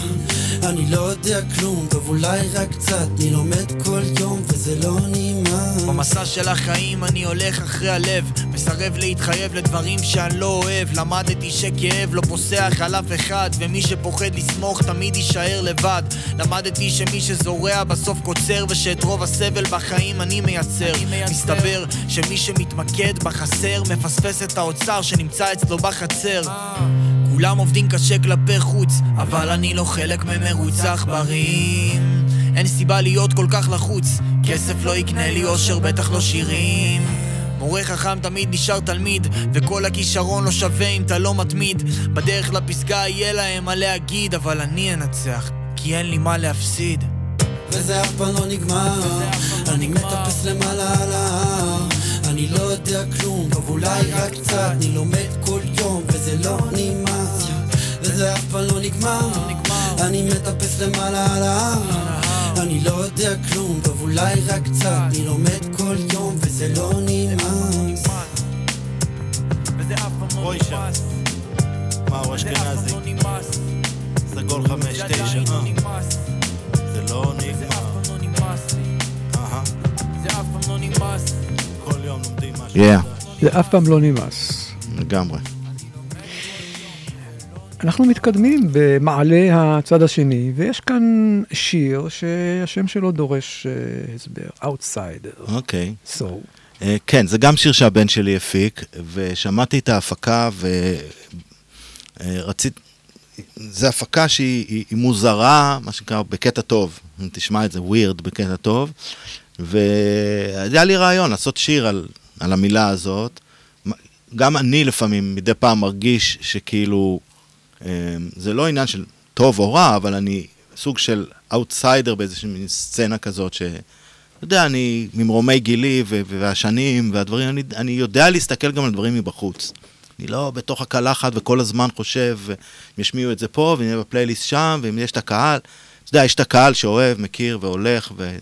אני לא יודע כלום, טוב אולי רק קצת. אני לומד כל יום וזה לא נמאס. במסע של החיים אני הולך אחרי הלב מסרב להתחייב לדברים שאני לא אוהב. למדתי שכאב לא פוסח על אף אחד ומי שפוחד לסמוך תמיד יישאר לבד. למדתי שמי שזורע בסוף קוצר ושאת רוב הסבל בחיים אני מייצר. מסתבר שמי שמתמקד בחסר מפספס את האוצר שנמצא אצלו בחצר כולם עובדים קשה כלפי חוץ, אבל אני לא חלק ממרוץ העכברים. אין סיבה להיות כל כך לחוץ, כסף לא יקנה לי אושר, בטח לא שירים. מורה חכם תמיד נשאר תלמיד, וכל הכישרון לא שווה אם אתה לא מתמיד. בדרך לפסגה יהיה להם מה להגיד, אבל אני אנצח, כי אין לי מה להפסיד. וזה אף פעם לא נגמר אני מטפס למעלה על ההר אני לא יודע כלום, טוב אולי רק קצת אני לומד כל יום וזה לא נמאס וזה אף פעם לא נגמר. אני מטפס למעלה על ההר. אני לא יודע כלום, טוב אולי רק קצת אני לומד כל יום וזה לא נמאס זה אף פעם לא נמאס. לגמרי. אנחנו מתקדמים במעלה הצד השני, ויש כאן שיר שהשם שלו דורש אה, הסבר, Outsider. אוקיי. So. אה, כן, זה גם שיר שהבן שלי הפיק, ושמעתי את ההפקה ורציתי... זה הפקה שהיא היא, היא מוזרה, מה שנקרא, בקטע טוב. אם תשמע את זה, ווירד בקטע טוב. והיה לי רעיון לעשות שיר על, על המילה הזאת. גם אני לפעמים, מדי פעם מרגיש שכאילו, אה, זה לא עניין של טוב או רע, אבל אני סוג של אאוטסיידר באיזושהי מין סצנה כזאת, ש... אתה יודע, אני ממרומי גילי ו- והשנים והדברים, אני, אני יודע להסתכל גם על דברים מבחוץ. אני לא בתוך הקלחת וכל הזמן חושב, אם ישמיעו את זה פה, ואם יהיה בפלייליסט שם, ואם יש את הקהל. אתה יודע, יש את הקהל שאוהב, מכיר והולך, ו...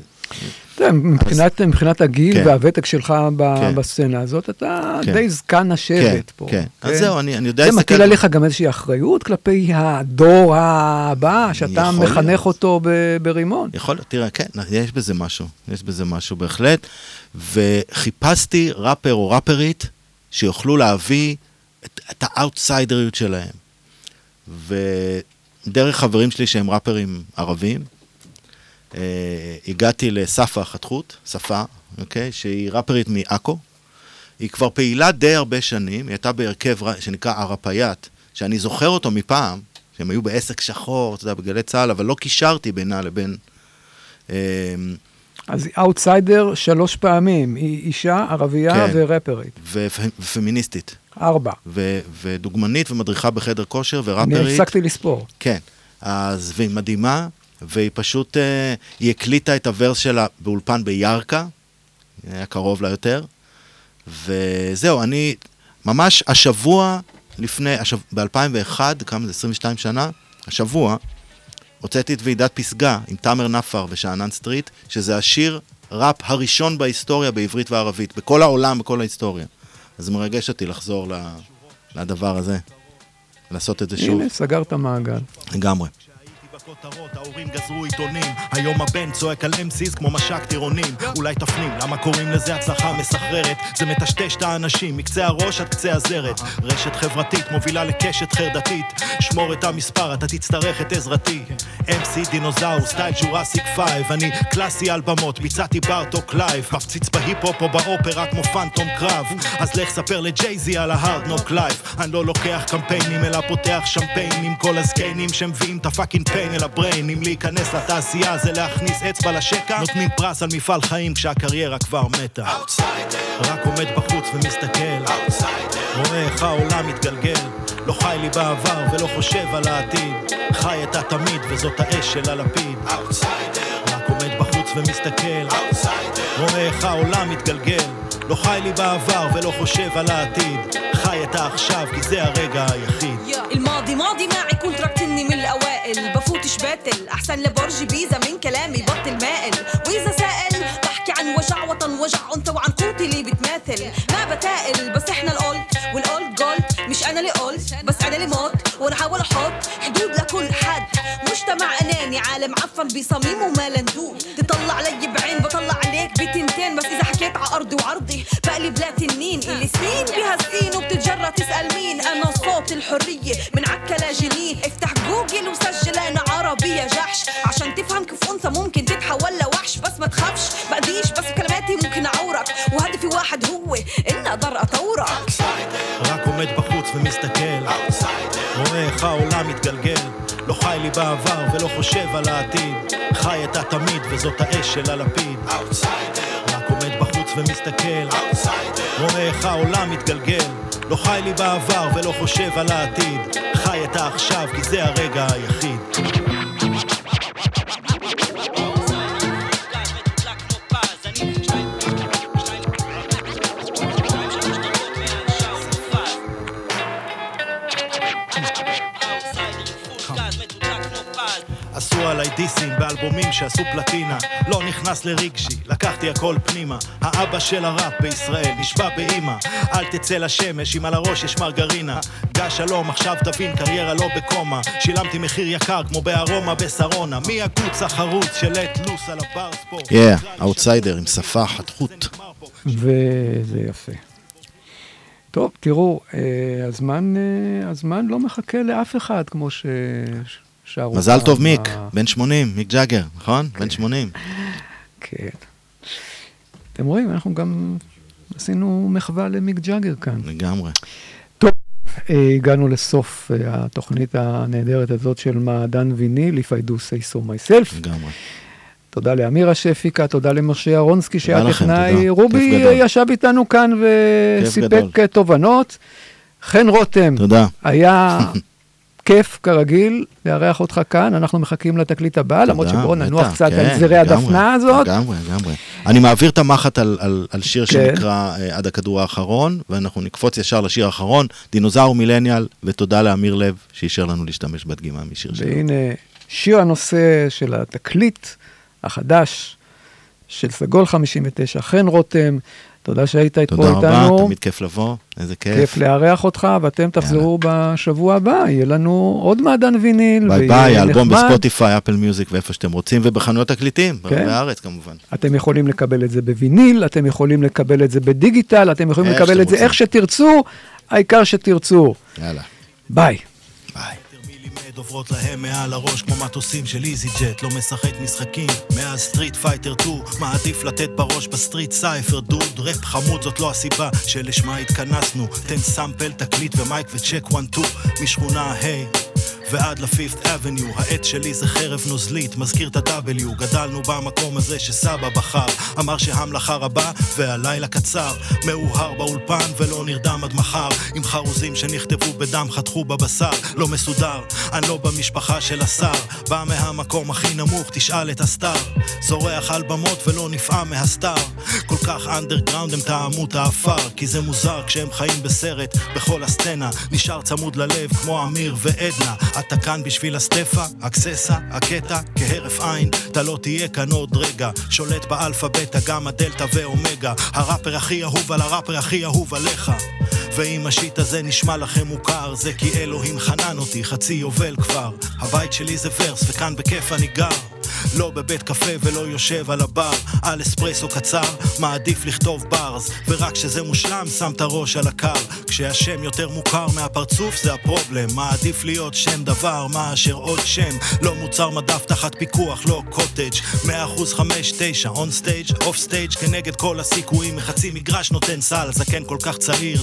אתה יודע, מבחינת, מבחינת הגיל כן. והוותק שלך ב- כן. בסצנה הזאת, אתה כן. די זקן השבט פה. כן, אז זהו, אני- אני יודע זה מטיל עליך גם איזושהי אחריות כלפי הדור הבא, שאתה מחנך להיות. אותו ב- ברימון. יכול להיות, תראה, כן, יש בזה משהו, יש בזה משהו בהחלט. וחיפשתי ראפר או ראפרית שיוכלו להביא את, את האאוטסיידריות שלהם. ודרך חברים שלי שהם ראפרים ערבים, אה, הגעתי לספא חתחות, ספא, אוקיי? שהיא ראפרית מעכו. היא כבר פעילה די הרבה שנים, היא הייתה בהרכב שנקרא ערפייט, שאני זוכר אותו מפעם, שהם היו בעסק שחור, אתה יודע, בגלי צה"ל, אבל לא קישרתי בינה לבין... אה, אז אאוטסיידר שלוש פעמים, היא אישה, ערבייה כן. ורפרית. ופ- ופמיניסטית. ארבע. ו- ודוגמנית ומדריכה בחדר כושר אני וראפרית. הפסקתי לספור. כן. אז, והיא מדהימה, והיא פשוט, אה, היא הקליטה את ה verse שלה באולפן בירכא, היה קרוב לה יותר, וזהו, אני ממש השבוע לפני, השב, ב-2001, כמה זה, 22 שנה, השבוע, הוצאתי את ועידת פסגה עם תאמר נפאר ושאנן סטריט, שזה השיר ראפ הראשון בהיסטוריה בעברית וערבית, בכל העולם, בכל ההיסטוריה. אז מרגש אותי לחזור לדבר הזה, לעשות את זה שוב. הנה, סגרת מעגל. לגמרי. בכותרות, ההורים גזרו עיתונים. היום הבן צועק על MCs כמו מש"ק טירונים. אולי תפנים, למה קוראים לזה הצלחה מסחררת? זה מטשטש את האנשים, מקצה הראש עד קצה הזרת. רשת חברתית מובילה לקשת חרדתית. שמור את המספר, אתה תצטרך את עזרתי. MC דינוזאור, סטייל Jurassic Five. אני קלאסי על במות, ביצעתי בארטוק לייב. מפציץ בהיפ-הופ או באופרה כמו פאנטום קרב. אז לך ספר ל Jay-Z על ה Hard Knock Life. אני לא לוקח קמפיינים, אלא פותח champagne עם כל הזקיינים שמביאים את ה fucking pain של ה brain, אם להיכנס לתעשייה זה להכניס אצבע לשקע, נותנים פרס על מפעל חיים כשהקריירה כבר מתה. Outsider. רק עומד בחוץ ומסתכל, Outsider. רואה איך העולם מתגלגל, לא חי לי בעבר ולא חושב על העתיד, חי את התמיד וזאת האש של הלפיד. Outsider. רק עומד בחוץ ומסתכל, Outsider. רואה איך העולם מתגלגל, לא חי לי בעבר ולא חושב על העתיד, חי את העכשיו כי זה הרגע היחיד. Yeah. ماضي معي كنت ركني من الأوائل. بفوتش باتل أحسن لبرج بيزا من كلامي بطل مائل وإذا سائل بحكي عن وجع وطن وجع أنثى وعن قوتي اللي بتماثل. ما بتائل بس إحنا القلت والقلت جولد مش أنا اللي قلت بس أنا اللي موت. وأنا حاول أحط حدود لكل حد. مجتمع أناني عالم عفن بصميم وما لندود تطلع علي بعين بطلع عليك بتنتين. بس إذا حكيت على ارضي وعرضي بقلب لا تنين. اللي سنين بها صوت الحريه من عكا لجنين افتح جوجل وسجل انا عربي يا جحش عشان تفهم كيف انثى ممكن تتحول لوحش بس ما تخافش بأذيش بس بكلماتي ممكن اعورك وهدفي واحد هو ان اقدر اطورك רק עומד בחוץ ומסתכל. רואה איך העולם מתגלגל. לא חי לי בעבר ולא חושב על העתיד. חי את התמיד וזאת האש של הלפיד. רק עומד בחוץ ומסתכל. רואה איך העולם מתגלגל. לא חי לי בעבר ולא חושב על העתיד. חי את העכשיו כי זה הרגע היחיד. עליי דיסים באלבומים שעשו פלטינה. לא נכנס לרגשי, לקחתי הכל פנימה. האבא של הראפ בישראל נשבע באימא. אל תצא לשמש אם על הראש יש מרגרינה. גש שלום עכשיו תבין קריירה לא בקומה. שילמתי מחיר יקר כמו בארומה בשרונה. מי הגוץ החרוץ של let לוס על הבר ספורט? כן, אאוטסיידר עם שפה חתכות. וזה יפה. טוב, תראו, אה, הזמן, אה, הזמן לא מחכה לאף אחד, כמו ש... שרו מזל טוב מיק, בן 80, מיק ג'אגר, נכון? בן 80. כן. אתם רואים, אנחנו גם עשינו מחווה למיק ג'אגר כאן. לגמרי. טוב, אה, הגענו לסוף אה, התוכנית הנהדרת הזאת של מעדן ויניל, If I do say so myself. לגמרי. תודה לאמירה שהפיקה, תודה למשה ירונסקי שהיה טכנאי. רובי. ישב איתנו כאן. וסיפק תובנות. חן רותם, תודה. היה כיף כרגיל לארח אותך כאן, אנחנו מחכים לתקליט הבא, למרות שבואו ננוח קצת כן, על זרי הדפנה הזאת. לגמרי, לגמרי. אני מעביר את המחט על, על, על שיר כן. שנקרא אה, עד הכדור האחרון, ואנחנו נקפוץ ישר לשיר האחרון, דינוזאור מילניאל, ותודה לאמיר לב שאישר לנו להשתמש בדגימה משיר שלו. והנה, שיר הנושא של התקליט החדש של סגול 59, חן רותם, תודה שהיית פה תודה רבה, איתנו. תמיד כיף לבוא, איזה כיף. כיף לארח אותך, ואתם תחזרו בשבוע הבא, יהיה לנו עוד מעדן ויניל. ביי ביי, האלבום נחמד. בספוטיפיי, אפל מיוזיק ואיפה שאתם רוצים, ובחנויות תקליטים, כן. הארץ כמובן. אתם יכולים לקבל את זה בוויניל, אתם יכולים לקבל את זה בדיגיטל, אתם יכולים לקבל את זה רוצים. איך שתרצו, העיקר שתרצו. יאללה. ביי. עוברות להם מעל הראש כמו מטוסים של איזי ג'ט לא משחק משחקים. מאז Street Fighter 2 מעדיף לתת בראש ב street cypher. דוד ראפ חמוד זאת לא הסיבה שלשמה התכנסנו. תן סאמפל תקליט ומייק וצ'ק 1-2 משכונה ה' ועד ל Fifth Avenue, העט שלי זה חרב נוזלית, מזכיר את ה-W, גדלנו במקום הזה שסבא בחר, אמר שהמלאכה רבה והלילה קצר, מאוהר באולפן ולא נרדם עד מחר, עם חרוזים שנכתבו בדם חתכו בבשר, לא מסודר, אני לא במשפחה של השר, בא מהמקום הכי נמוך, תשאל את ה star, זורח על במות ולא נפעם מה star, כל כך אנדרגראונד הם טעמו את האפר, כי זה מוזר כשהם חיים בסרט, בכל הסצנה, נשאר צמוד ללב כמו אמיר ועדנה, אתה כאן בשביל הסטפה, אקססה, הקטע, כהרף עין, אתה לא תהיה כאן עוד רגע, שולט באלפא, בטא, גמא, דלתא ואומגה, הראפר הכי אהוב על הראפר הכי אהוב עליך. ואם ה shit הזה נשמע לכם מוכר, זה כי אלוהים חנן אותי, חצי יובל כבר. הבית שלי זה verse, וכאן בכיף אני גר. לא בבית קפה ולא יושב על הבר, על אספרסו קצר, מעדיף לכתוב ברז, ורק כשזה מושלם שם את הראש על הקר. כשהשם יותר מוכר מהפרצוף זה ה problem, מעדיף להיות שם דבר מאשר עוד שם, לא מוצר מדף תחת פיקוח, לא קוטג', 100% 5-9, on stage, off stage, כנגד כל הסיכויים, מחצי מגרש נותן סל, זקן כל כך צעיר,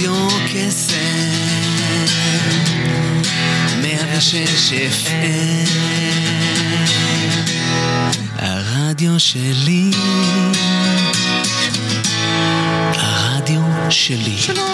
רדיו קסם, מאה ושש FM, הרדיו שלי, הרדיו שלי. שלום.